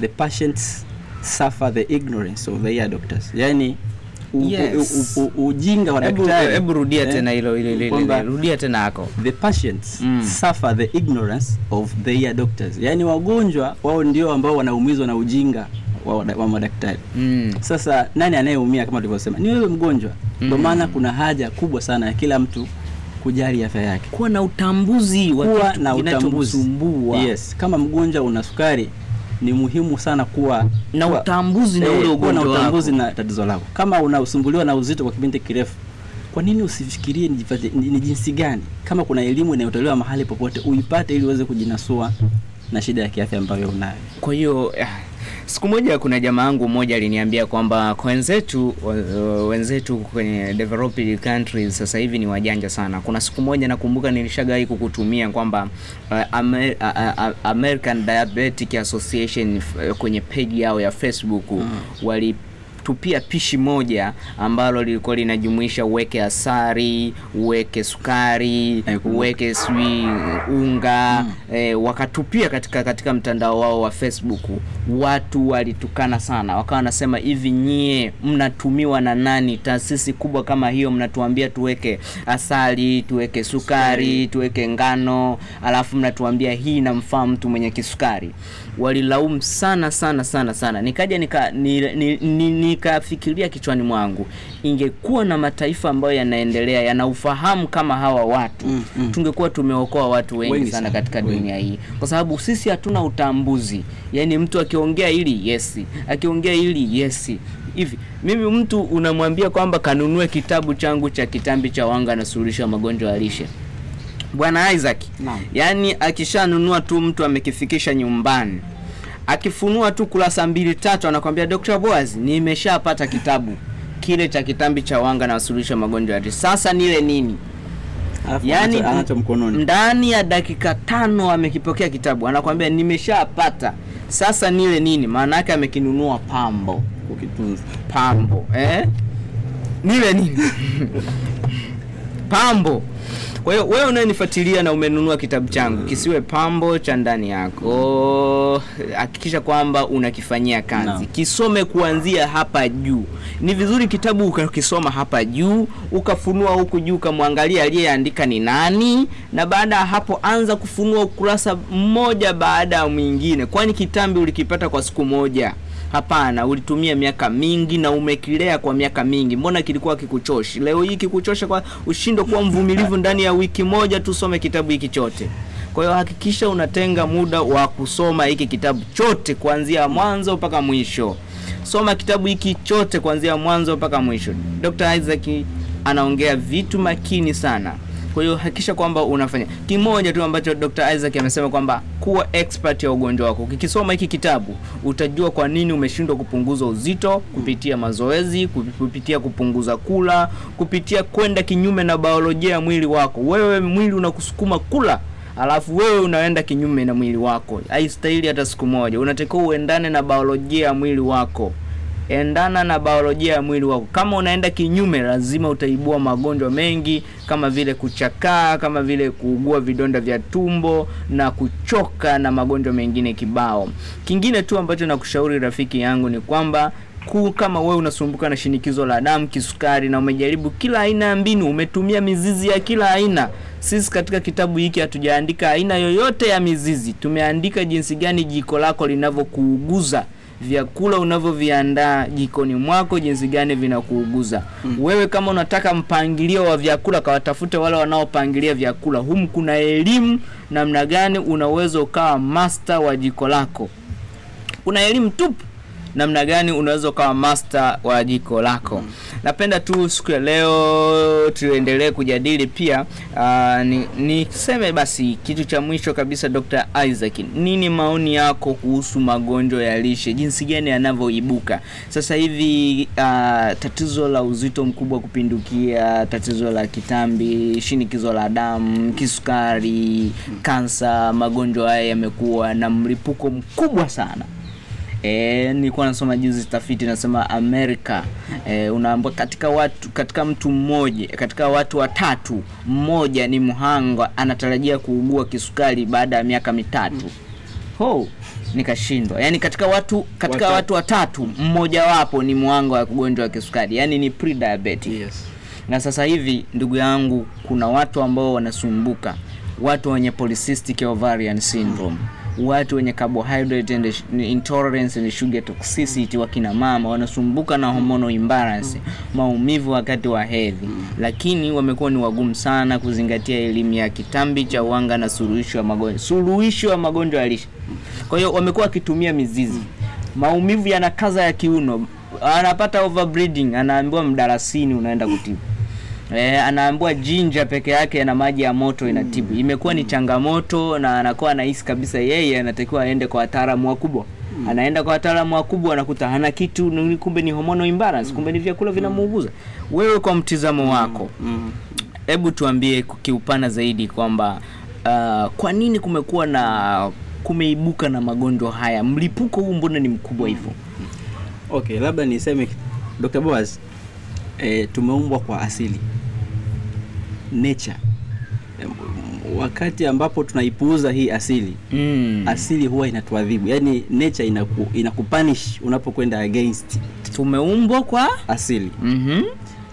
the patients suffer the ignorance of their doctors, yaani u, Yes. ujinga wa daktari. hebu rudia eh, tena hilo hilo. Rudia tena hako. the patients Mm. suffer the ignorance of their doctors, yaani wagonjwa wao ndio ambao wanaumizwa na ujinga wa, wa, madaktari. Mm. Sasa nani anayeumia kama tulivyosema? Ni wewe mgonjwa. Ndio Mm. maana kuna haja kubwa sana ya kila mtu kujali afya yake, Kuwa na utambuzi wa kitu kinachomsumbua. Yes, kama mgonjwa una sukari ni muhimu sana kuwa Na utambuzi na eh, ule ugonjwa na utambuzi na tatizo lako. Kama unasumbuliwa na uzito kwa kipindi kirefu, kwa nini usifikirie ni, ni, ni jinsi gani, kama kuna elimu inayotolewa mahali popote uipate, ili uweze kujinasua na shida ya kiafya ambayo unayo. Kwa hiyo eh, siku moja kuna jamaa yangu mmoja aliniambia kwamba kwa wenzetu wenzetu kwenye developed countries sasa hivi ni wajanja sana. Kuna siku moja nakumbuka nilishagai kukutumia kwamba uh, Amer, uh, uh, American Diabetic Association uh, kwenye page yao ya Facebook mm. wali tupia pishi moja ambalo lilikuwa linajumuisha uweke asari, uweke sukari, uweke swi unga mm. E, wakatupia katika katika mtandao wao wa Facebook. Watu walitukana sana, wakawa wanasema hivi, nyie mnatumiwa na nani? Taasisi kubwa kama hiyo mnatuambia tuweke asali, tuweke sukari, tuweke ngano, alafu mnatuambia hii inamfaa mtu mwenye kisukari. Walilaumu sana sana sana sana, nikaja nika ni, ni, ni, ni nikafikiria kichwani mwangu, ingekuwa na mataifa ambayo yanaendelea yanaufahamu kama hawa watu Mm, mm. tungekuwa tumeokoa watu wengi, Wengi sana sana, katika wengi. dunia hii, kwa sababu sisi hatuna utambuzi. Yani mtu akiongea hili yesi, akiongea hili yesi hivi. Mimi mtu unamwambia kwamba kanunue kitabu changu cha kitambi cha wanga na suluhisho ya magonjwa ya lishe Bwana Isaac, Naam. yaani akishanunua tu mtu amekifikisha nyumbani, akifunua tu kurasa mbili tatu, anakwambia Dr. Boaz, nimeshapata kitabu kile cha kitambi cha wanga na suluhisho ya magonjwa ya. Sasa nile nini? Mkononi ndani ya dakika tano amekipokea kitabu, anakwambia nimeshapata, sasa nile nini? Maana yake amekinunua pambo kukitunza. pambo eh? nile nini pambo kwa hiyo wewe unayenifuatilia na umenunua kitabu changu kisiwe pambo cha ndani yako hakikisha kwamba unakifanyia kazi. No. kisome kuanzia hapa juu. Ni vizuri kitabu ukakisoma hapa juu ukafunua huku juu ukamwangalia aliyeandika ni nani na baada ya hapo anza kufunua ukurasa mmoja baada ya mwingine. Kwani kitambi ulikipata kwa siku moja Hapana, ulitumia miaka mingi na umekilea kwa miaka mingi. Mbona kilikuwa kikuchoshi? Leo hii kikuchosha kwa ushindo kuwa mvumilivu ndani ya wiki moja tusome kitabu hiki chote. Kwa hiyo hakikisha unatenga muda wa kusoma hiki kitabu chote kuanzia mwanzo mpaka mwisho. Soma kitabu hiki chote kuanzia mwanzo mpaka mwisho. Dr. Isaac anaongea vitu makini sana. Kwa hiyo hakikisha kwamba unafanya kimoja tu ambacho Dr. Isaac amesema kwamba kuwa expert ya ugonjwa wako. Ukikisoma hiki kitabu utajua kwa nini umeshindwa kupunguza uzito kupitia mazoezi, kupitia kupunguza kula, kupitia kwenda kinyume na biolojia ya mwili wako. Wewe mwili unakusukuma kula alafu wewe unaenda kinyume na mwili wako, haistahili hata siku moja. Unatakiwa uendane na biolojia ya mwili wako endana na biolojia ya mwili wako. Kama unaenda kinyume, lazima utaibua magonjwa mengi kama vile kuchakaa, kama vile kuugua vidonda vya tumbo na kuchoka na magonjwa mengine kibao. Kingine tu ambacho nakushauri rafiki yangu ni kwamba ku kama wewe unasumbuka na shinikizo la damu, kisukari na umejaribu kila aina ya mbinu, umetumia mizizi ya kila aina. Sisi katika kitabu hiki hatujaandika aina yoyote ya mizizi, tumeandika jinsi gani jiko lako linavyokuuguza vyakula unavyoviandaa jikoni mwako jinsi gani vinakuuguza mm. wewe. Kama unataka mpangilio wa vyakula, kawatafute wale wanaopangilia vyakula. Humu kuna elimu namna gani unaweza ukawa master wa jiko lako. Kuna elimu tupu namna gani unaweza ukawa master wa jiko lako. Mm. Napenda tu siku ya leo tuendelee kujadili pia. Uh, ni niseme basi kitu cha mwisho kabisa, Dr. Isaac, nini maoni yako kuhusu magonjwa ya lishe, jinsi gani yanavyoibuka sasa hivi? Uh, tatizo la uzito mkubwa kupindukia, tatizo la kitambi, shinikizo la damu, kisukari, kansa, magonjwa haya yamekuwa na mlipuko mkubwa sana. E, nilikuwa nasoma juzi tafiti nasema Amerika e, unaambia katika watu katika mtu mmoja katika watu watatu mmoja ni mhanga anatarajia kuugua kisukari baada ya miaka mitatu. Ho, nikashindwa. Yaani katika watu katika Wata. watu watatu mmoja wapo ni mhanga wa kugonjwa wa kisukari, yaani ni pre-diabetic. Yes. Na sasa hivi ndugu yangu, kuna watu ambao wanasumbuka, watu wenye polycystic ovarian syndrome, watu wenye carbohydrate and intolerance and sugar toxicity, wakina mama wanasumbuka na hormonal imbalance, maumivu wakati wa hedhi, lakini wamekuwa ni wagumu sana kuzingatia elimu ya kitambi cha wanga na suluhisho ya magonjwa suluhisho ya magonjwa ya lishe. Kwa hiyo wamekuwa wakitumia mizizi, maumivu yanakaza ya kiuno, anapata overbreeding, anaambiwa mdarasini unaenda kutibu. E, anaambiwa jinja peke yake na maji ya moto inatibu. Imekuwa ni changamoto na anakuwa anahisi kabisa yeye anatakiwa aende kwa wataalamu wakubwa. Mm. Anaenda kwa wataalamu wakubwa anakuta hana kitu, ni- kumbe ni hormonal imbalance, kumbe ni vyakula vinamuuguza. Wewe kwa mtizamo wako, hebu Mm. tuambie kiupana zaidi kwamba uh, kwa nini kumekuwa na kumeibuka na magonjwa haya? Mlipuko huu mbona ni mkubwa hivyo? Okay, labda niseme Dr. Boaz, eh, tumeumbwa kwa asili nature. Wakati ambapo tunaipuuza hii asili Mm. asili huwa inatuadhibu, yani nature inaku, inakupunish unapokwenda against Tumeumbwa kwa asili. mm -hmm.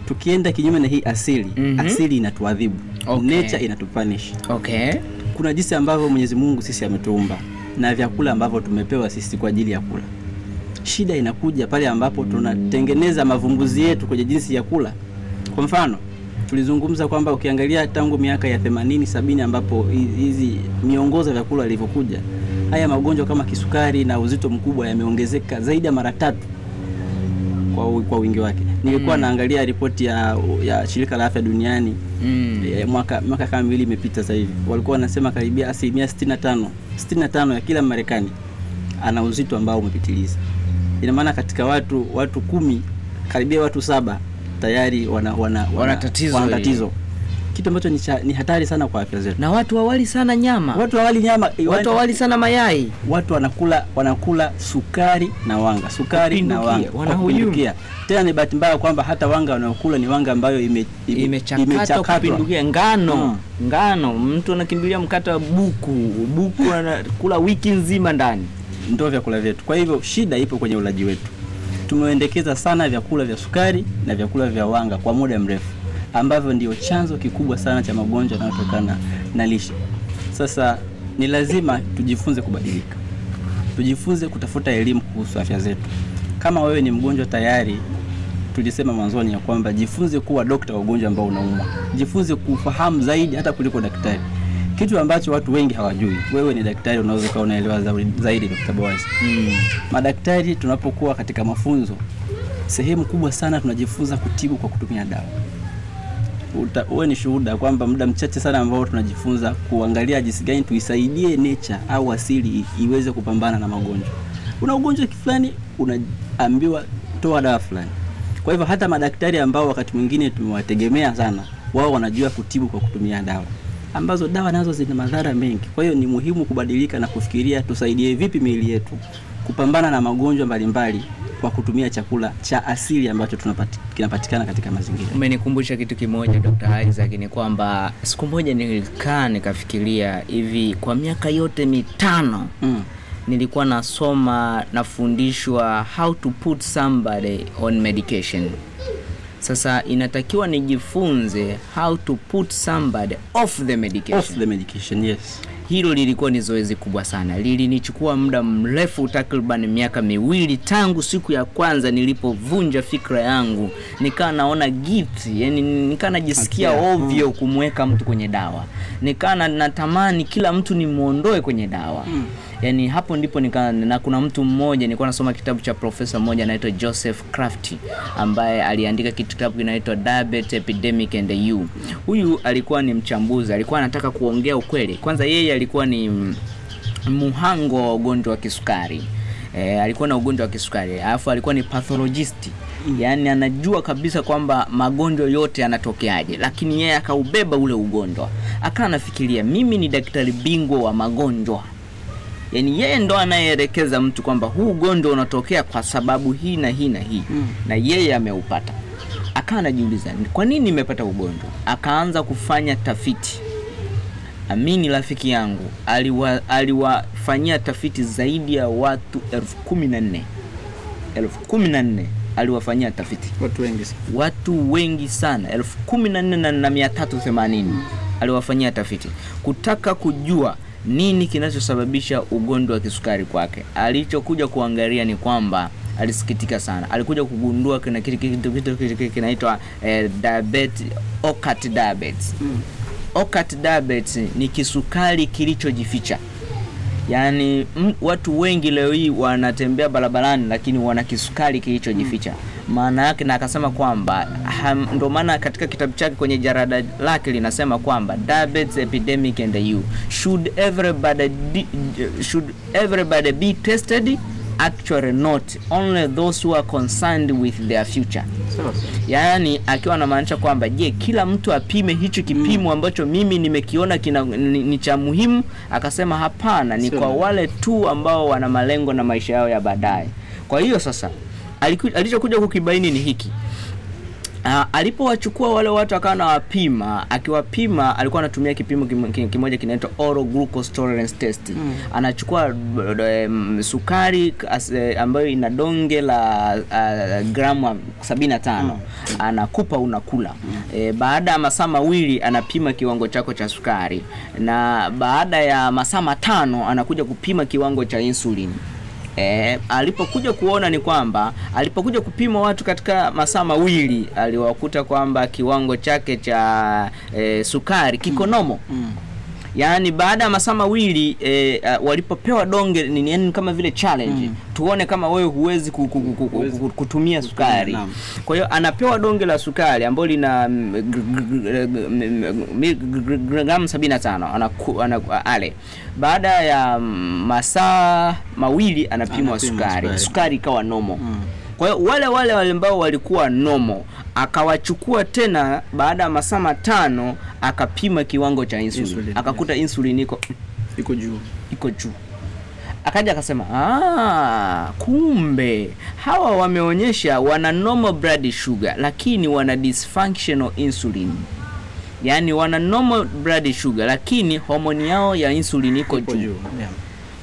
Tukienda kinyume na hii asili mm -hmm. asili inatuadhibu, Okay. nature inatupunish. okay. Kuna jinsi ambavyo Mwenyezi Mungu sisi ametuumba na vyakula ambavyo tumepewa sisi kwa ajili ya kula. Shida inakuja pale ambapo tunatengeneza mavumbuzi yetu kwenye jinsi ya kula. Kwa mfano, tulizungumza kwamba ukiangalia tangu miaka ya 80 70, ambapo hizi miongozo ya vyakula ilivyokuja, haya magonjwa kama kisukari na uzito mkubwa yameongezeka zaidi ya mara tatu kwa, kwa wingi wake. Nilikuwa mm. naangalia ripoti ya, ya shirika la afya duniani Mm. e, mwaka mwaka kama miwili imepita sasa hivi, walikuwa wanasema karibia asilimia 65 65 ya kila Marekani ana uzito ambao umepitiliza. Ina maana katika watu watu kumi karibia watu saba tayari wana wana, Wana tatizo wana tatizo, kitu ambacho ni, ni hatari sana kwa afya zetu. Na watu hawali sana nyama, Watu hawali nyama, watu hawali sana mayai. watu wanakula wanakula sukari na wanga, sukari na wanga wanahujumia. Tena ni bahati mbaya kwamba hata wanga wanaokula ni wanga ambayo ime, ime- imechakatwa imechakatwa. kupindukia ngano hmm. ngano mtu anakimbilia mkate wa buku buku anakula wiki nzima ndani ndio vyakula vyetu. Kwa hivyo shida ipo kwenye ulaji wetu. Tumeendekeza sana vyakula vya sukari na vyakula vya wanga kwa muda mrefu, ambavyo ndio chanzo kikubwa sana cha magonjwa yanayotokana na lishe. Sasa ni lazima tujifunze kubadilika, tujifunze kutafuta elimu kuhusu afya zetu. Kama wewe ni mgonjwa tayari, tulisema mwanzoni ya kwamba jifunze kuwa dokta wa ugonjwa ambao unaumwa, jifunze kufahamu zaidi hata kuliko daktari, kitu ambacho watu wengi hawajui. Wewe ni daktari, unaweza ukawa unaelewa zaidi- zaidi, Dr. Boaz. mm. Madaktari tunapokuwa katika mafunzo, sehemu kubwa sana tunajifunza kutibu kwa kutumia dawa. Uta- Uwe ni shuhuda kwamba muda mchache sana ambao tunajifunza kuangalia jinsi gani tuisaidie nature au asili iweze kupambana na magonjwa. Una ugonjwa fulani, unaambiwa toa dawa fulani. Kwa hivyo hata madaktari ambao wakati mwingine tumewategemea sana, wao wanajua kutibu kwa kutumia dawa ambazo dawa nazo zina madhara mengi. Kwa hiyo ni muhimu kubadilika na kufikiria tusaidie vipi miili yetu kupambana na magonjwa mbalimbali kwa kutumia chakula cha asili ambacho tunapati, kinapatikana katika mazingira. umenikumbusha kitu kimoja Dr. Isaac ni kwamba siku moja nilikaa nikafikiria hivi kwa miaka yote mitano Mm. nilikuwa nasoma nafundishwa how to put somebody on medication sasa inatakiwa nijifunze how to put somebody off the medication. Off the medication, yes. hilo lilikuwa ni zoezi kubwa sana. Lilinichukua muda mrefu takriban miaka miwili tangu siku ya kwanza nilipovunja fikra yangu. Nikaa naona gift yani nikaa najisikia ovyo kumweka mtu kwenye dawa. Nikaa natamani kila mtu nimwondoe kwenye dawa yani hapo ndipo nika, na kuna mtu mmoja nilikuwa nasoma kitabu cha profesa mmoja anaitwa joseph crafty ambaye aliandika kitabu kinaitwa diabetes epidemic and the you. Huyu alikuwa ni mchambuzi alikuwa anataka kuongea ukweli. Kwanza yeye alikuwa ni muhango wa ugonjwa wa kisukari. E, alikuwa na ugonjwa wa kisukari alafu alikuwa ni pathologist. Yaani anajua kabisa kwamba magonjwa yote yanatokeaje lakini yeye akaubeba ule ugonjwa. Akawa anafikiria mimi ni daktari bingwa wa magonjwa yaani yeye ndo anayeelekeza mtu kwamba huu ugonjwa unatokea kwa sababu hii na hii na hii. Mm. na yeye ameupata. Akawa anajiuliza kwa nini nimepata ugonjwa? Akaanza kufanya tafiti. Amini rafiki yangu aliwafanyia aliwa- tafiti zaidi ya watu elfu kumi na nne. Elfu kumi na nne aliwafanyia tafiti. Watu wengi sana. watu wengi sana. Elfu kumi na nne na- na mia tatu themanini aliwafanyia tafiti. Kutaka kujua nini kinachosababisha ugonjwa wa kisukari kwake? Alichokuja kuangalia ni kwamba alisikitika sana. Alikuja kugundua kuna kitu kinaitwa eh, diabetes diabetes. Mm. diabetes ni kisukari kilichojificha yaani watu wengi leo hii wanatembea barabarani lakini wana kisukari kilichojificha. Maana yake na akasema kwamba ndio maana katika kitabu chake kwenye jarada lake linasema kwamba diabetes epidemic and you. Should everybody should everybody be tested actually not only those who are concerned with their future. Yaani akiwa anamaanisha kwamba je kila mtu apime hicho kipimo ambacho mimi nimekiona kina ni, ni cha muhimu? Akasema hapana ni kwa wale tu ambao wana malengo na maisha yao ya baadaye. Kwa hiyo sasa alichokuja kukibaini ni hiki Uh, alipowachukua wale watu akawa anawapima akiwapima alikuwa anatumia kipimo kim- kim- kimoja kinaitwa oral glucose tolerance test Mm. anachukua um, sukari as, eh, ambayo ina donge la uh, gramu 75 Mm. anakupa unakula Mm. e, baada ya masaa mawili anapima kiwango chako cha sukari na baada ya masaa matano anakuja kupima kiwango cha insulin E, alipokuja kuona ni kwamba alipokuja kupima watu katika masaa mawili aliwakuta kwamba kiwango chake cha e, sukari kikonomo mm. Mm. yaani baada ya masaa mawili e, uh, walipopewa donge ni yani kama vile challenge Mm. tuone kama wewe huwezi ku, ku, ku, ku, Huwezi ku, kutumia sukari kwa hiyo anapewa donge la sukari ambalo lina mm, gramu 75 anaku, anaku, ale baada ya masaa mawili anapimwa sukari. sukari ikawa nomo Mm. kwa hiyo wale wale wale ambao walikuwa nomo akawachukua tena baada ya masaa matano akapima kiwango cha insulin, Insulin, akakuta yes. insulin iko iko juu iko juu akaja akasema "Ah, kumbe hawa wameonyesha wana normal blood sugar lakini wana dysfunctional insulin yaani wana normal blood sugar lakini homoni yao ya insulin iko juu.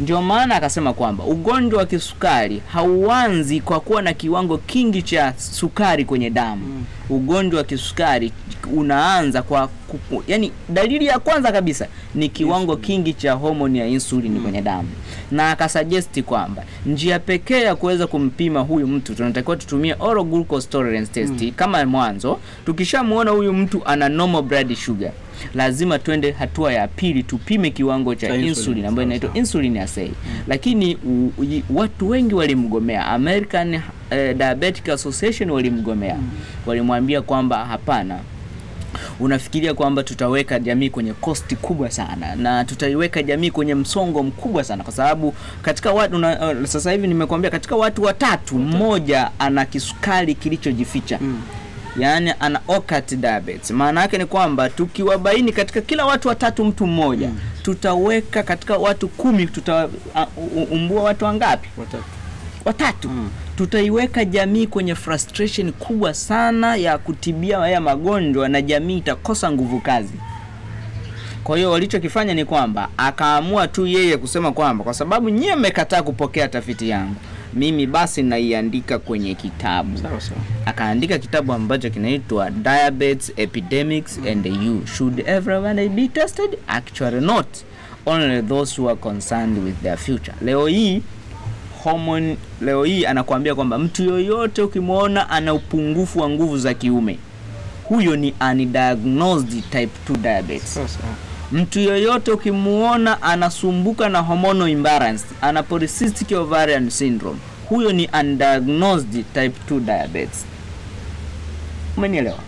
Ndio maana akasema kwamba ugonjwa wa kisukari hauanzi kwa kuwa na kiwango kingi cha sukari kwenye damu Mm. ugonjwa wa kisukari unaanza kwa kuku, yani dalili ya kwanza kabisa ni kiwango Insulin. kingi cha homoni ya insulin mm. kwenye damu na akasuggest kwamba njia pekee ya kuweza kumpima huyu mtu tunatakiwa tutumie oral glucose tolerance test mm. kama mwanzo tukishamuona huyu mtu ana normal blood sugar lazima twende hatua ya pili tupime kiwango cha insulin, ambayo inaitwa insulin assay lakini u, u, watu wengi walimgomea. American eh, Diabetic Association walimgomea. Mm. walimwambia kwamba hapana. Unafikiria kwamba tutaweka jamii kwenye kosti kubwa sana na tutaiweka jamii kwenye msongo mkubwa sana kwa sababu katika watu una, uh, sasa hivi nimekuambia katika watu watatu. mmoja ana kisukari kilichojificha. Mm. Yaani ana occult diabetes. Maana yake ni kwamba tukiwabaini katika kila watu watatu mtu mmoja Mm. tutaweka katika watu kumi tutaumbua watu wangapi? Watatu. Watatu. Mm. tutaiweka jamii kwenye frustration kubwa sana ya kutibia haya magonjwa na jamii itakosa nguvu kazi. Kwa hiyo walichokifanya ni kwamba akaamua tu yeye kusema kwamba kwa sababu nyie mmekataa kupokea tafiti yangu mimi basi naiandika kwenye kitabu. Sawa sawa. Akaandika kitabu ambacho kinaitwa diabetes epidemics and you should everyone be tested actually not only those who are concerned with their future. Leo hii hormone leo hii anakuambia kwamba mtu yoyote ukimwona ana upungufu wa nguvu za kiume. Huyo ni undiagnosed type 2 diabetes. Sawa sawa mtu yoyote ukimuona anasumbuka na hormonal imbalance ana polycystic ovarian syndrome. Huyo ni undiagnosed type 2 diabetes. Umenielewa?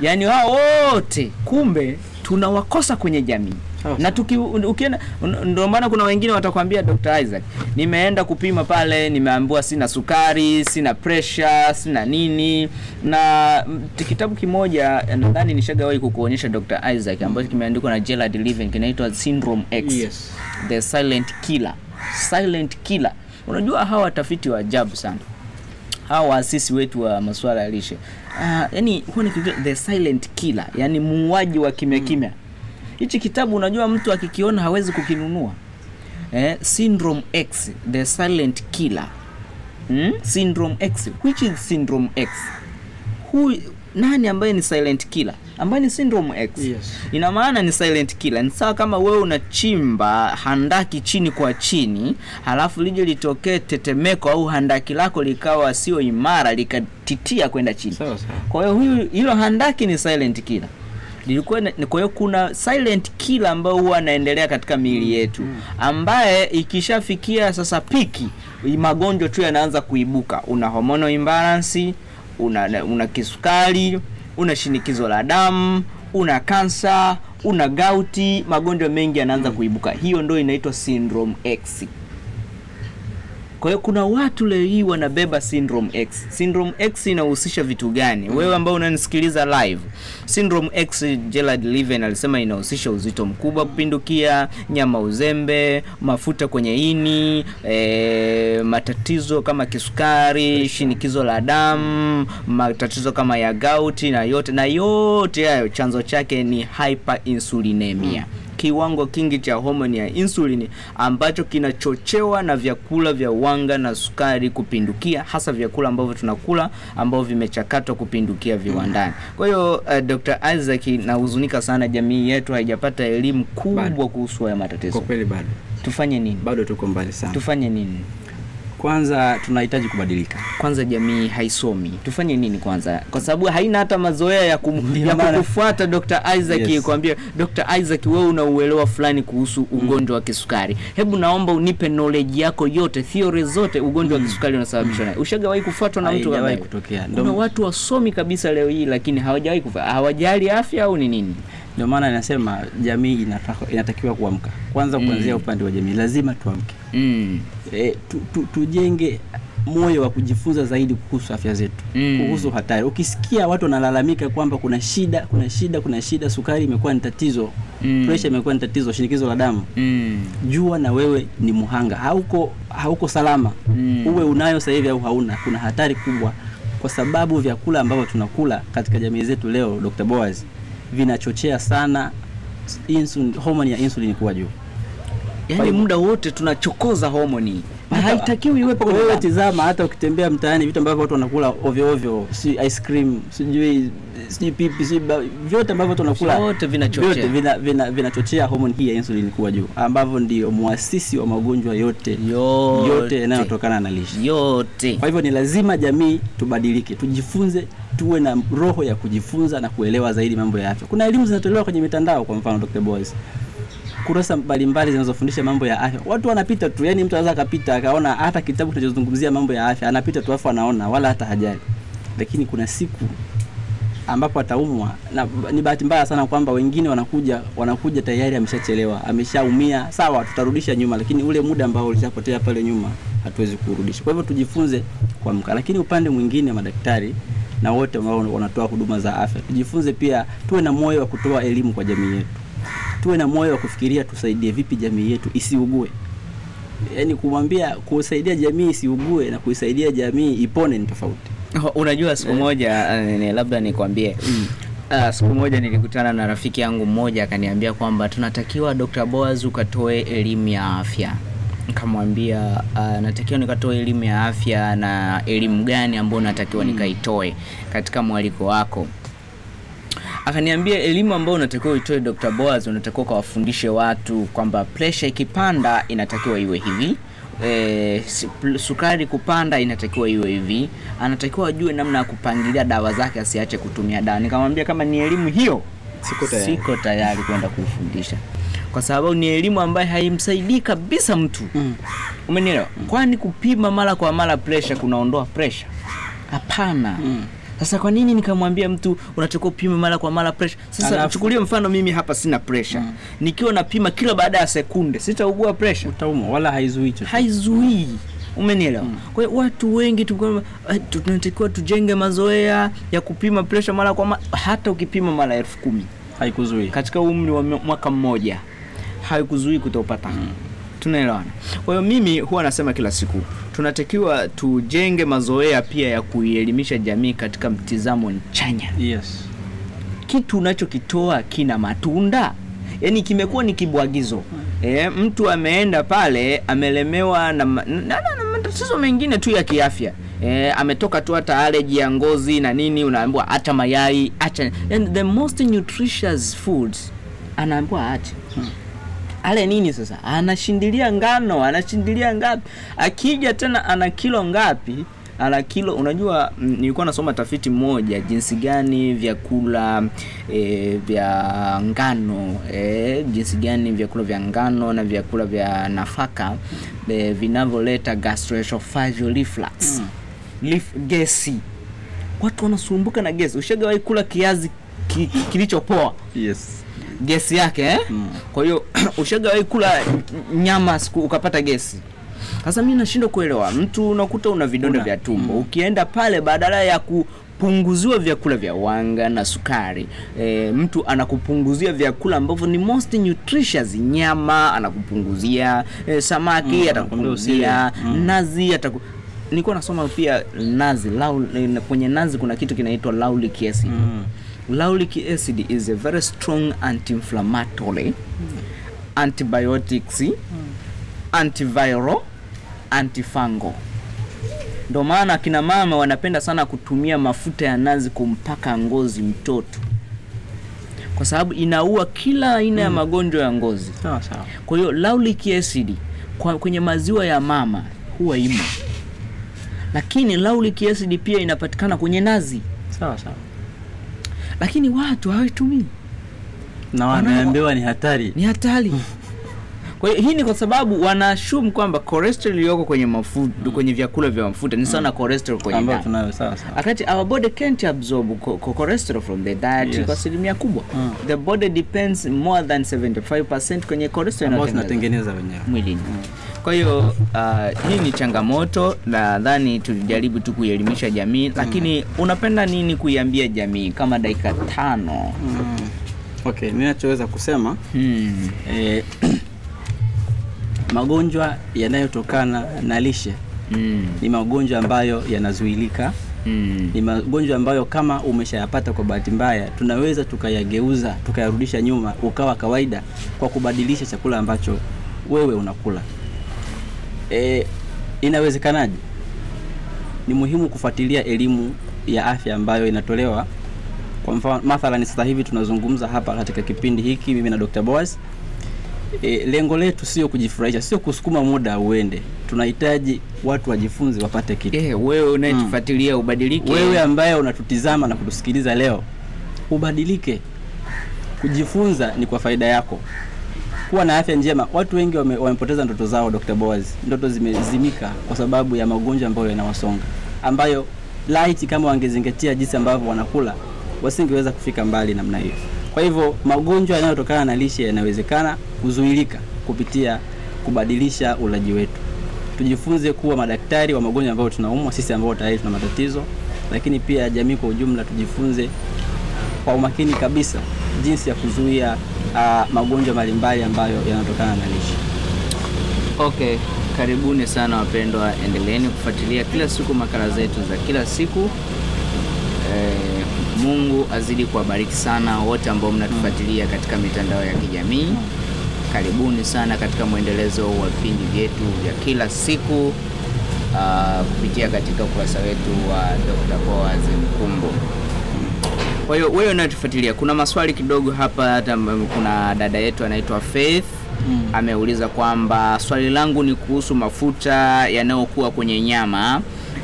Yaani hao wote kumbe tunawakosa kwenye jamii Sawa, na tuki ukienda ndio maana kuna wengine watakwambia Dr. Isaac nimeenda kupima pale nimeambiwa sina sukari sina pressure sina nini. Na mm, kitabu kimoja nadhani nishagawahi kukuonyesha Dr. Isaac ambacho kimeandikwa na Gerald Levin kinaitwa Syndrome X. Yes. the silent killer. Silent killer. Unajua hawa watafiti wa ajabu sana. Hawa waasisi wetu wa masuala ya lishe. Uh, yani huwa ni the silent killer yani muuaji wa kimya kimya hichi kitabu unajua mtu akikiona hawezi kukinunua. Eh, syndrome x the silent killer. Hmm? syndrome x. Which is syndrome x? Who, nani ambaye ni silent killer? Ambaye ni syndrome x. Yes. ina maana ni silent killer. Ni sawa kama wewe unachimba handaki chini kwa chini halafu lije litokee tetemeko au handaki lako likawa sio imara likatitia kwenda chini. Sawa sawa. Kwa hiyo huyu hilo handaki ni silent killer lilikuwa ni kwa hiyo kuna silent killer ambayo huwa anaendelea katika miili yetu ambaye ikishafikia sasa piki magonjwa tu yanaanza kuibuka. Una hormonal imbalance una, una kisukari una shinikizo la damu una kansa una gauti magonjwa mengi yanaanza kuibuka. Hiyo ndio inaitwa syndrome x kwa hiyo kuna watu leo hii wanabeba syndrome X. Syndrome X inahusisha vitu gani? Mm. Wewe ambao unanisikiliza live, syndrome X, Gerald Leven alisema inahusisha uzito mkubwa kupindukia, nyama uzembe, mafuta kwenye ini, e, matatizo kama kisukari, shinikizo la damu, matatizo kama ya gauti na yote na yote hayo chanzo chake ni hyperinsulinemia kiwango kingi cha homoni ya insulini ambacho kinachochewa na vyakula vya wanga na sukari kupindukia, hasa vyakula ambavyo tunakula ambavyo vimechakatwa kupindukia viwandani. Kwa hiyo uh, Dr. Isaac, nahuzunika sana, jamii yetu haijapata elimu kubwa kuhusu haya matatizo. kwa kweli bado Tufanye nini? bado tuko mbali sana Tufanye nini? Kwanza tunahitaji kubadilika kwanza jamii haisomi tufanye nini kwanza kwa sababu haina hata mazoea ya, kum, ya kukufuata Dr. Isaac Yes. kuambia Dr. Isaac wewe una uelewa fulani kuhusu ugonjwa wa kisukari hebu naomba unipe knowledge yako yote theory zote ugonjwa wa kisukari unasababishwa naye ushagawahi kufuatwa na mtu kutokea. kuna watu wasomi kabisa leo hii lakini hawajawahi hawajali afya au ni nini ndio maana nasema jamii inatakiwa, inatakiwa kuamka kwanza kuanzia upande wa jamii lazima tuamke mm. e, tu, tu, tujenge moyo wa kujifunza zaidi kuhusu afya zetu Mm. kuhusu hatari ukisikia watu wanalalamika kwamba kuna shida kuna shida kuna shida sukari imekuwa ni tatizo Mm. presha imekuwa ni tatizo shinikizo la damu Mm. jua na wewe ni mhanga hauko hauko salama Mm. uwe unayo sasa hivi au hauna kuna hatari kubwa kwa sababu vyakula ambavyo tunakula katika jamii zetu leo Dr. Boaz vinachochea sana insulin, homoni ya insulin kuwa juu yaani muda wote tunachokoza homoni na haitakiwi iwepo wewe tazama, tizama hata ukitembea mtaani vitu ambavyo watu wanakula ovyo ovyo si ice cream sijui sijui pipi si vyote ambavyo tunakula Vyote vinachochea. vyote vina, vina, vinachochea homoni hii ya insulin kuwa juu ambavyo ndio muasisi wa magonjwa yote Yote. yote yanayotokana na lishe yote kwa hivyo ni lazima jamii tubadilike tujifunze tuwe na roho ya kujifunza na kuelewa zaidi mambo ya afya kuna elimu zinatolewa kwenye mitandao kwa mfano Dr. Boys kurasa mbalimbali zinazofundisha mambo ya afya. Watu wanapita tu yani mtu anaweza akapita akaona hata kitabu kinachozungumzia mambo ya afya anapita tu afu anaona wala hata hajali. Lakini kuna siku ambapo ataumwa na ni bahati mbaya sana kwamba wengine wanakuja wanakuja tayari ameshachelewa ameshaumia. Sawa tutarudisha nyuma lakini ule muda ambao ulishapotea pale nyuma hatuwezi kurudisha. Kwa hivyo tujifunze kuamka. Lakini upande mwingine madaktari na wote ambao wanatoa huduma za afya tujifunze pia tuwe na moyo wa kutoa elimu kwa jamii yetu tuwe na moyo wa kufikiria tusaidie vipi jamii yetu isiugue. Yaani kumwambia kusaidia jamii isiugue na kuisaidia jamii ipone ni tofauti. Unajua siku moja eh, labda nikwambie. Mm. Uh, siku moja nilikutana na rafiki yangu mmoja akaniambia kwamba tunatakiwa Dr. Boaz ukatoe elimu ya afya. Nikamwambia uh, natakiwa nikatoe elimu ya afya na elimu gani ambayo natakiwa nikaitoe katika mwaliko wako akaniambia elimu ambayo unatakiwa uitoe Dr. Boaz unatakiwa kawafundishe watu kwamba pressure ikipanda inatakiwa iwe hivi e, sukari kupanda inatakiwa iwe hivi anatakiwa ajue namna ya kupangilia dawa zake asiache kutumia dawa nikamwambia kama ni elimu hiyo Siko tayari. siko tayari kwenda kuifundisha kwa sababu ni elimu ambayo haimsaidii kabisa mtu Mm. umenielewa mm. kwani kupima mara kwa mara pressure kunaondoa pressure hapana Mm. Sasa kwa nini nikamwambia mtu unatakiwa upime mara kwa mara pressure? Sasa chukulie mfano mimi hapa sina pressure. Mm. nikiwa napima kila baada ya sekunde sitaugua pressure. Utaumwa wala haizuii chochote. haizuii. Umenielewa? Mm. kwa hiyo watu wengi eh, tu- tunatakiwa tujenge mazoea ya kupima pressure mara kwa mara hata ukipima mara elfu kumi. Haikuzuii. Katika umri wa mwaka mmoja haikuzuii kutopata tunaelewana. Kwa hiyo mimi huwa nasema kila siku tunatakiwa tujenge mazoea pia ya kuielimisha jamii katika mtizamo chanya. Yes. Kitu unachokitoa kina matunda. Yaani kimekuwa ni kibwagizo. E, mtu ameenda pale amelemewa na, na, na, na matatizo mengine tu ya kiafya. E, ametoka tu hata aleji ya ngozi na nini unaambiwa acha mayai acha. And the most nutritious foods anaambiwa ache ale nini sasa? Anashindilia ngano anashindilia ngapi? Akija tena ana kilo ngapi? Ana kilo unajua mm, nilikuwa nasoma tafiti moja jinsi gani vyakula e, vya ngano e, jinsi gani vyakula vya ngano na vyakula vya nafaka e, vinavyoleta gastroesophageal reflux. Mm. Lif, gesi. Watu wanasumbuka na gesi. Ushagawahi kula kiazi ki, ki, kilichopoa? Yes gesi yake eh? Mm. kwa hiyo ushagawahi kula nyama siku ukapata gesi sasa mi nashindwa kuelewa mtu unakuta una vidonda vya tumbo mm. ukienda pale badala ya kupunguziwa vyakula vya wanga na sukari e, mtu anakupunguzia vyakula ambavyo ni most nutritious nyama anakupunguzia e, samaki Mm, atakupunguzia. Mm. nazi ataku nilikuwa nasoma pia nazi lau, eh, kwenye nazi kuna kitu kinaitwa laulikiasi acid Mm. Lauric acid is a very strong anti-inflammatory, mm. antibiotics, mm. antiviral, antifungal. Ndio maana akina mama wanapenda sana kutumia mafuta ya nazi kumpaka ngozi mtoto, kwa sababu inaua kila aina ya magonjwa ya ngozi. sawa sawa Kwa hiyo lauric acid kwa, kwenye maziwa ya mama huwa imo lakini lauric acid pia inapatikana kwenye nazi sawa sawa lakini watu hawaitumii na wanaambiwa ni hatari. Ni hatari kwa hiyo hii ni kwa sababu wanaashum kwamba cholesterol iliyoko kwenye mafuta mm. kwenye vyakula vya mafuta ni sana cholesterol kwenye ambayo damu tunayo sawa sawa Akati our body can't absorb cho- cho- cholesterol from the diet Yes. kwa asilimia kubwa Mm. the body depends more than 75% kwenye cholesterol ambayo tunatengeneza wenyewe mwilini kwa hiyo uh, hii ni changamoto na nadhani tulijaribu tu kuelimisha jamii lakini unapenda nini kuiambia jamii kama dakika tano mm. okay ninachoweza kusema hmm. eh, magonjwa yanayotokana na lishe mm. ni magonjwa ambayo yanazuilika Hmm. ni magonjwa ambayo kama umeshayapata kwa bahati mbaya tunaweza tukayageuza tukayarudisha nyuma ukawa kawaida kwa kubadilisha chakula ambacho wewe unakula e, inawezekanaje ni muhimu kufuatilia elimu ya afya ambayo inatolewa kwa mfano mathalan sasa hivi tunazungumza hapa katika kipindi hiki mimi na Dr. Boaz e, lengo letu sio kujifurahisha sio kusukuma muda uende. Tunahitaji watu wajifunze wapate kitu. Eh, wewe unayetufuatilia ubadilike. Wewe ambaye unatutizama na kutusikiliza leo ubadilike. Kujifunza ni kwa faida yako. Kuwa na afya njema. Watu wengi wame, wamepoteza ndoto zao Dr. Boaz. Ndoto zimezimika kwa sababu ya magonjwa ambayo yanawasonga ambayo laiti kama wangezingatia jinsi ambavyo wanakula wasingeweza kufika mbali namna hiyo kwa hivyo magonjwa yanayotokana na lishe yanawezekana kuzuilika kupitia kubadilisha ulaji wetu. Tujifunze kuwa madaktari wa magonjwa ambayo tunaumwa sisi ambao tayari tuna matatizo lakini pia jamii kwa ujumla tujifunze kwa umakini kabisa jinsi ya kuzuia uh, magonjwa mbalimbali ambayo yanatokana na lishe. Okay karibuni sana wapendwa endeleeni kufuatilia kila siku makala zetu za kila siku. Eh, mungu azidi kuwabariki sana wote ambao mnatufuatilia katika mitandao ya kijamii. Karibuni sana katika mwendelezo wa vipindi vyetu vya kila siku uh, kupitia katika ukurasa wetu wa dr boaz mkumbo. Kwa hiyo wewe unayotufuatilia kuna maswali kidogo hapa hata kuna dada yetu anaitwa faith Mm. ameuliza kwamba swali langu ni kuhusu mafuta yanayokuwa kwenye nyama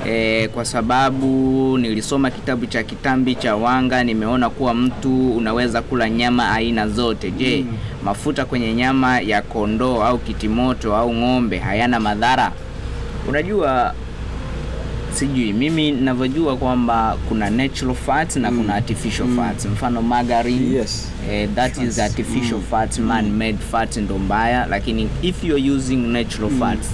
e, kwa sababu nilisoma kitabu cha kitambi cha wanga nimeona kuwa mtu unaweza kula nyama aina zote je Mm. mafuta kwenye nyama ya kondoo au kitimoto au ng'ombe hayana madhara unajua sijui mimi ninavyojua kwamba kuna natural fats na mm. kuna artificial Mm. fats mfano margarine Yes. eh, that is artificial Mm. fats man made fats ndo mbaya lakini if you're using natural mm. fats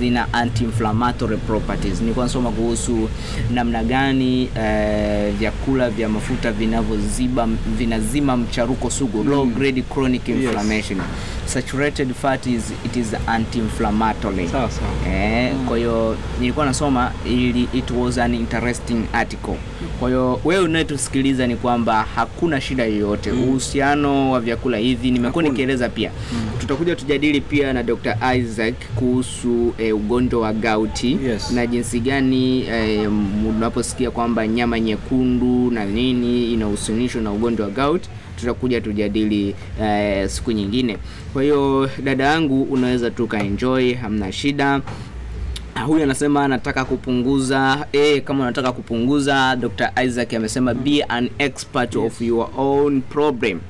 zina anti-inflammatory properties. Nilikuwa nasoma kuhusu namna gani eh, vyakula vya mafuta vinavyoziba vinazima mcharuko sugu low grade chronic inflammation saturated fat is it is anti-inflammatory sawa sawa Eh, mm. kwa hiyo nilikuwa nasoma ili it was an interesting article. Kwa hiyo wewe unayetusikiliza ni kwamba hakuna shida yoyote uhusiano wa vyakula hivi nimekuwa nikieleza pia mm. tutakuja tujadili pia na Dr. Isaac kuhusu eh, ugonjwa wa gauti Yes. na jinsi gani eh, unaposikia kwamba nyama nyekundu na nini inahusinishwa na ugonjwa wa gout tutakuja tujadili eh, siku nyingine. Kwa hiyo dada yangu unaweza tu kaenjoy hamna shida. Huyu anasema anataka kupunguza eh, kama unataka kupunguza dr isaac amesema be an expert yes, of your own problem.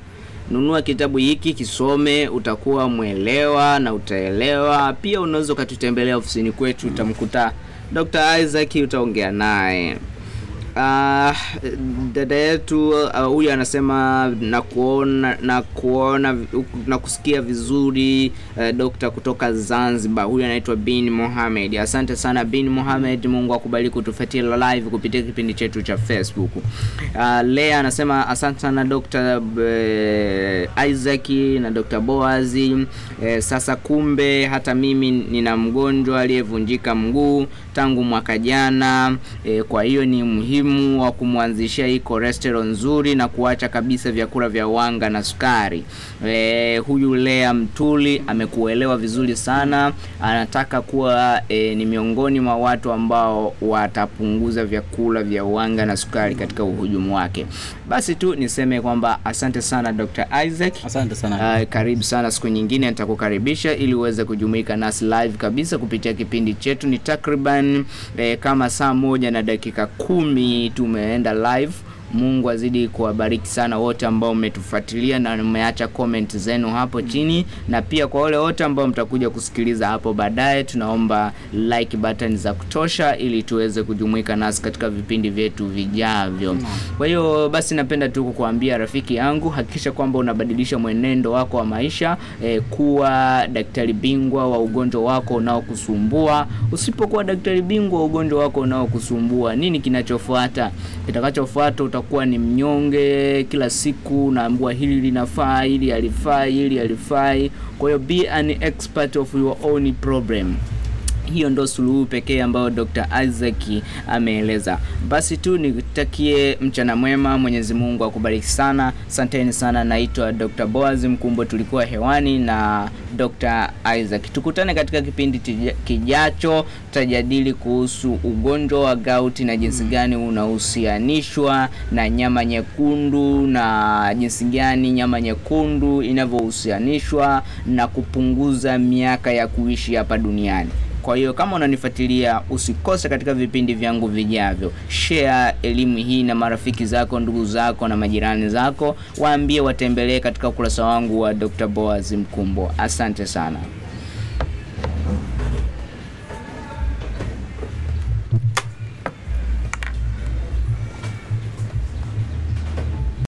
Nunua kitabu hiki kisome utakuwa mwelewa na utaelewa. Pia unaweza ukatutembelea ofisini kwetu utamkuta dr isaac utaongea naye Uh, dada yetu uh, huyu anasema na kuona na kuona na kusikia vizuri uh, dokta kutoka Zanzibar. Huyu anaitwa Bin Mohamed. Asante sana Bin Mohamed, Mungu akubariki kutufuatilia live kupitia kipindi chetu cha Facebook. Uh, Lea anasema asante sana Dr. uh, Isaac na Dr. Boazi. Uh, sasa kumbe hata mimi nina mgonjwa aliyevunjika mguu tangu mwaka jana Uh, kwa hiyo ni muhimu umuhimu wa kumwanzishia hii cholesterol nzuri na kuacha kabisa vyakula vya wanga na sukari. E, huyu Lea Mtuli amekuelewa vizuri sana, anataka kuwa e, ni miongoni mwa watu ambao watapunguza vyakula vya wanga na sukari katika uhujumu wake. Basi tu niseme kwamba asante sana Dr. Isaac. Asante sana. Uh, karibu sana siku nyingine nitakukaribisha ili uweze kujumuika nasi live kabisa kupitia kipindi chetu. Ni takriban eh, kama saa moja na dakika kumi tumeenda live. Mungu azidi kuwabariki sana wote ambao mmetufuatilia na mmeacha comment zenu hapo chini, na pia kwa wale wote ambao mtakuja kusikiliza hapo baadaye, tunaomba like button za kutosha ili tuweze kujumuika nasi katika vipindi vyetu vijavyo. Kwa hiyo basi, napenda tu kukuambia rafiki yangu, hakikisha kwamba unabadilisha mwenendo wako wa maisha eh, kuwa daktari bingwa wa ugonjwa wako unaokusumbua. Usipokuwa daktari bingwa wa ugonjwa wako unaokusumbua, nini kinachofuata? Kitakachofuata utakuwa ni mnyonge, kila siku unaambiwa hili linafaa, hili halifai, hili halifai. Kwa hiyo be an expert of your own problem. Hiyo ndo suluhu pekee ambayo Dr. Isaac ameeleza. Basi tu nikutakie mchana mwema, Mwenyezi Mungu akubariki sana. Asanteni sana, naitwa Dr. Boaz Mkumbo, tulikuwa hewani na Dr. Isaac. Tukutane katika kipindi tija- kijacho, tutajadili kuhusu ugonjwa wa gauti na jinsi gani unahusianishwa na nyama nyekundu na jinsi gani nyama nyekundu inavyohusianishwa na kupunguza miaka ya kuishi hapa duniani. Kwa hiyo kama unanifuatilia, usikose katika vipindi vyangu vijavyo. Share elimu hii na marafiki zako, ndugu zako na majirani zako, waambie watembelee katika ukurasa wangu wa Dr. Boaz Mkumbo. Asante sana.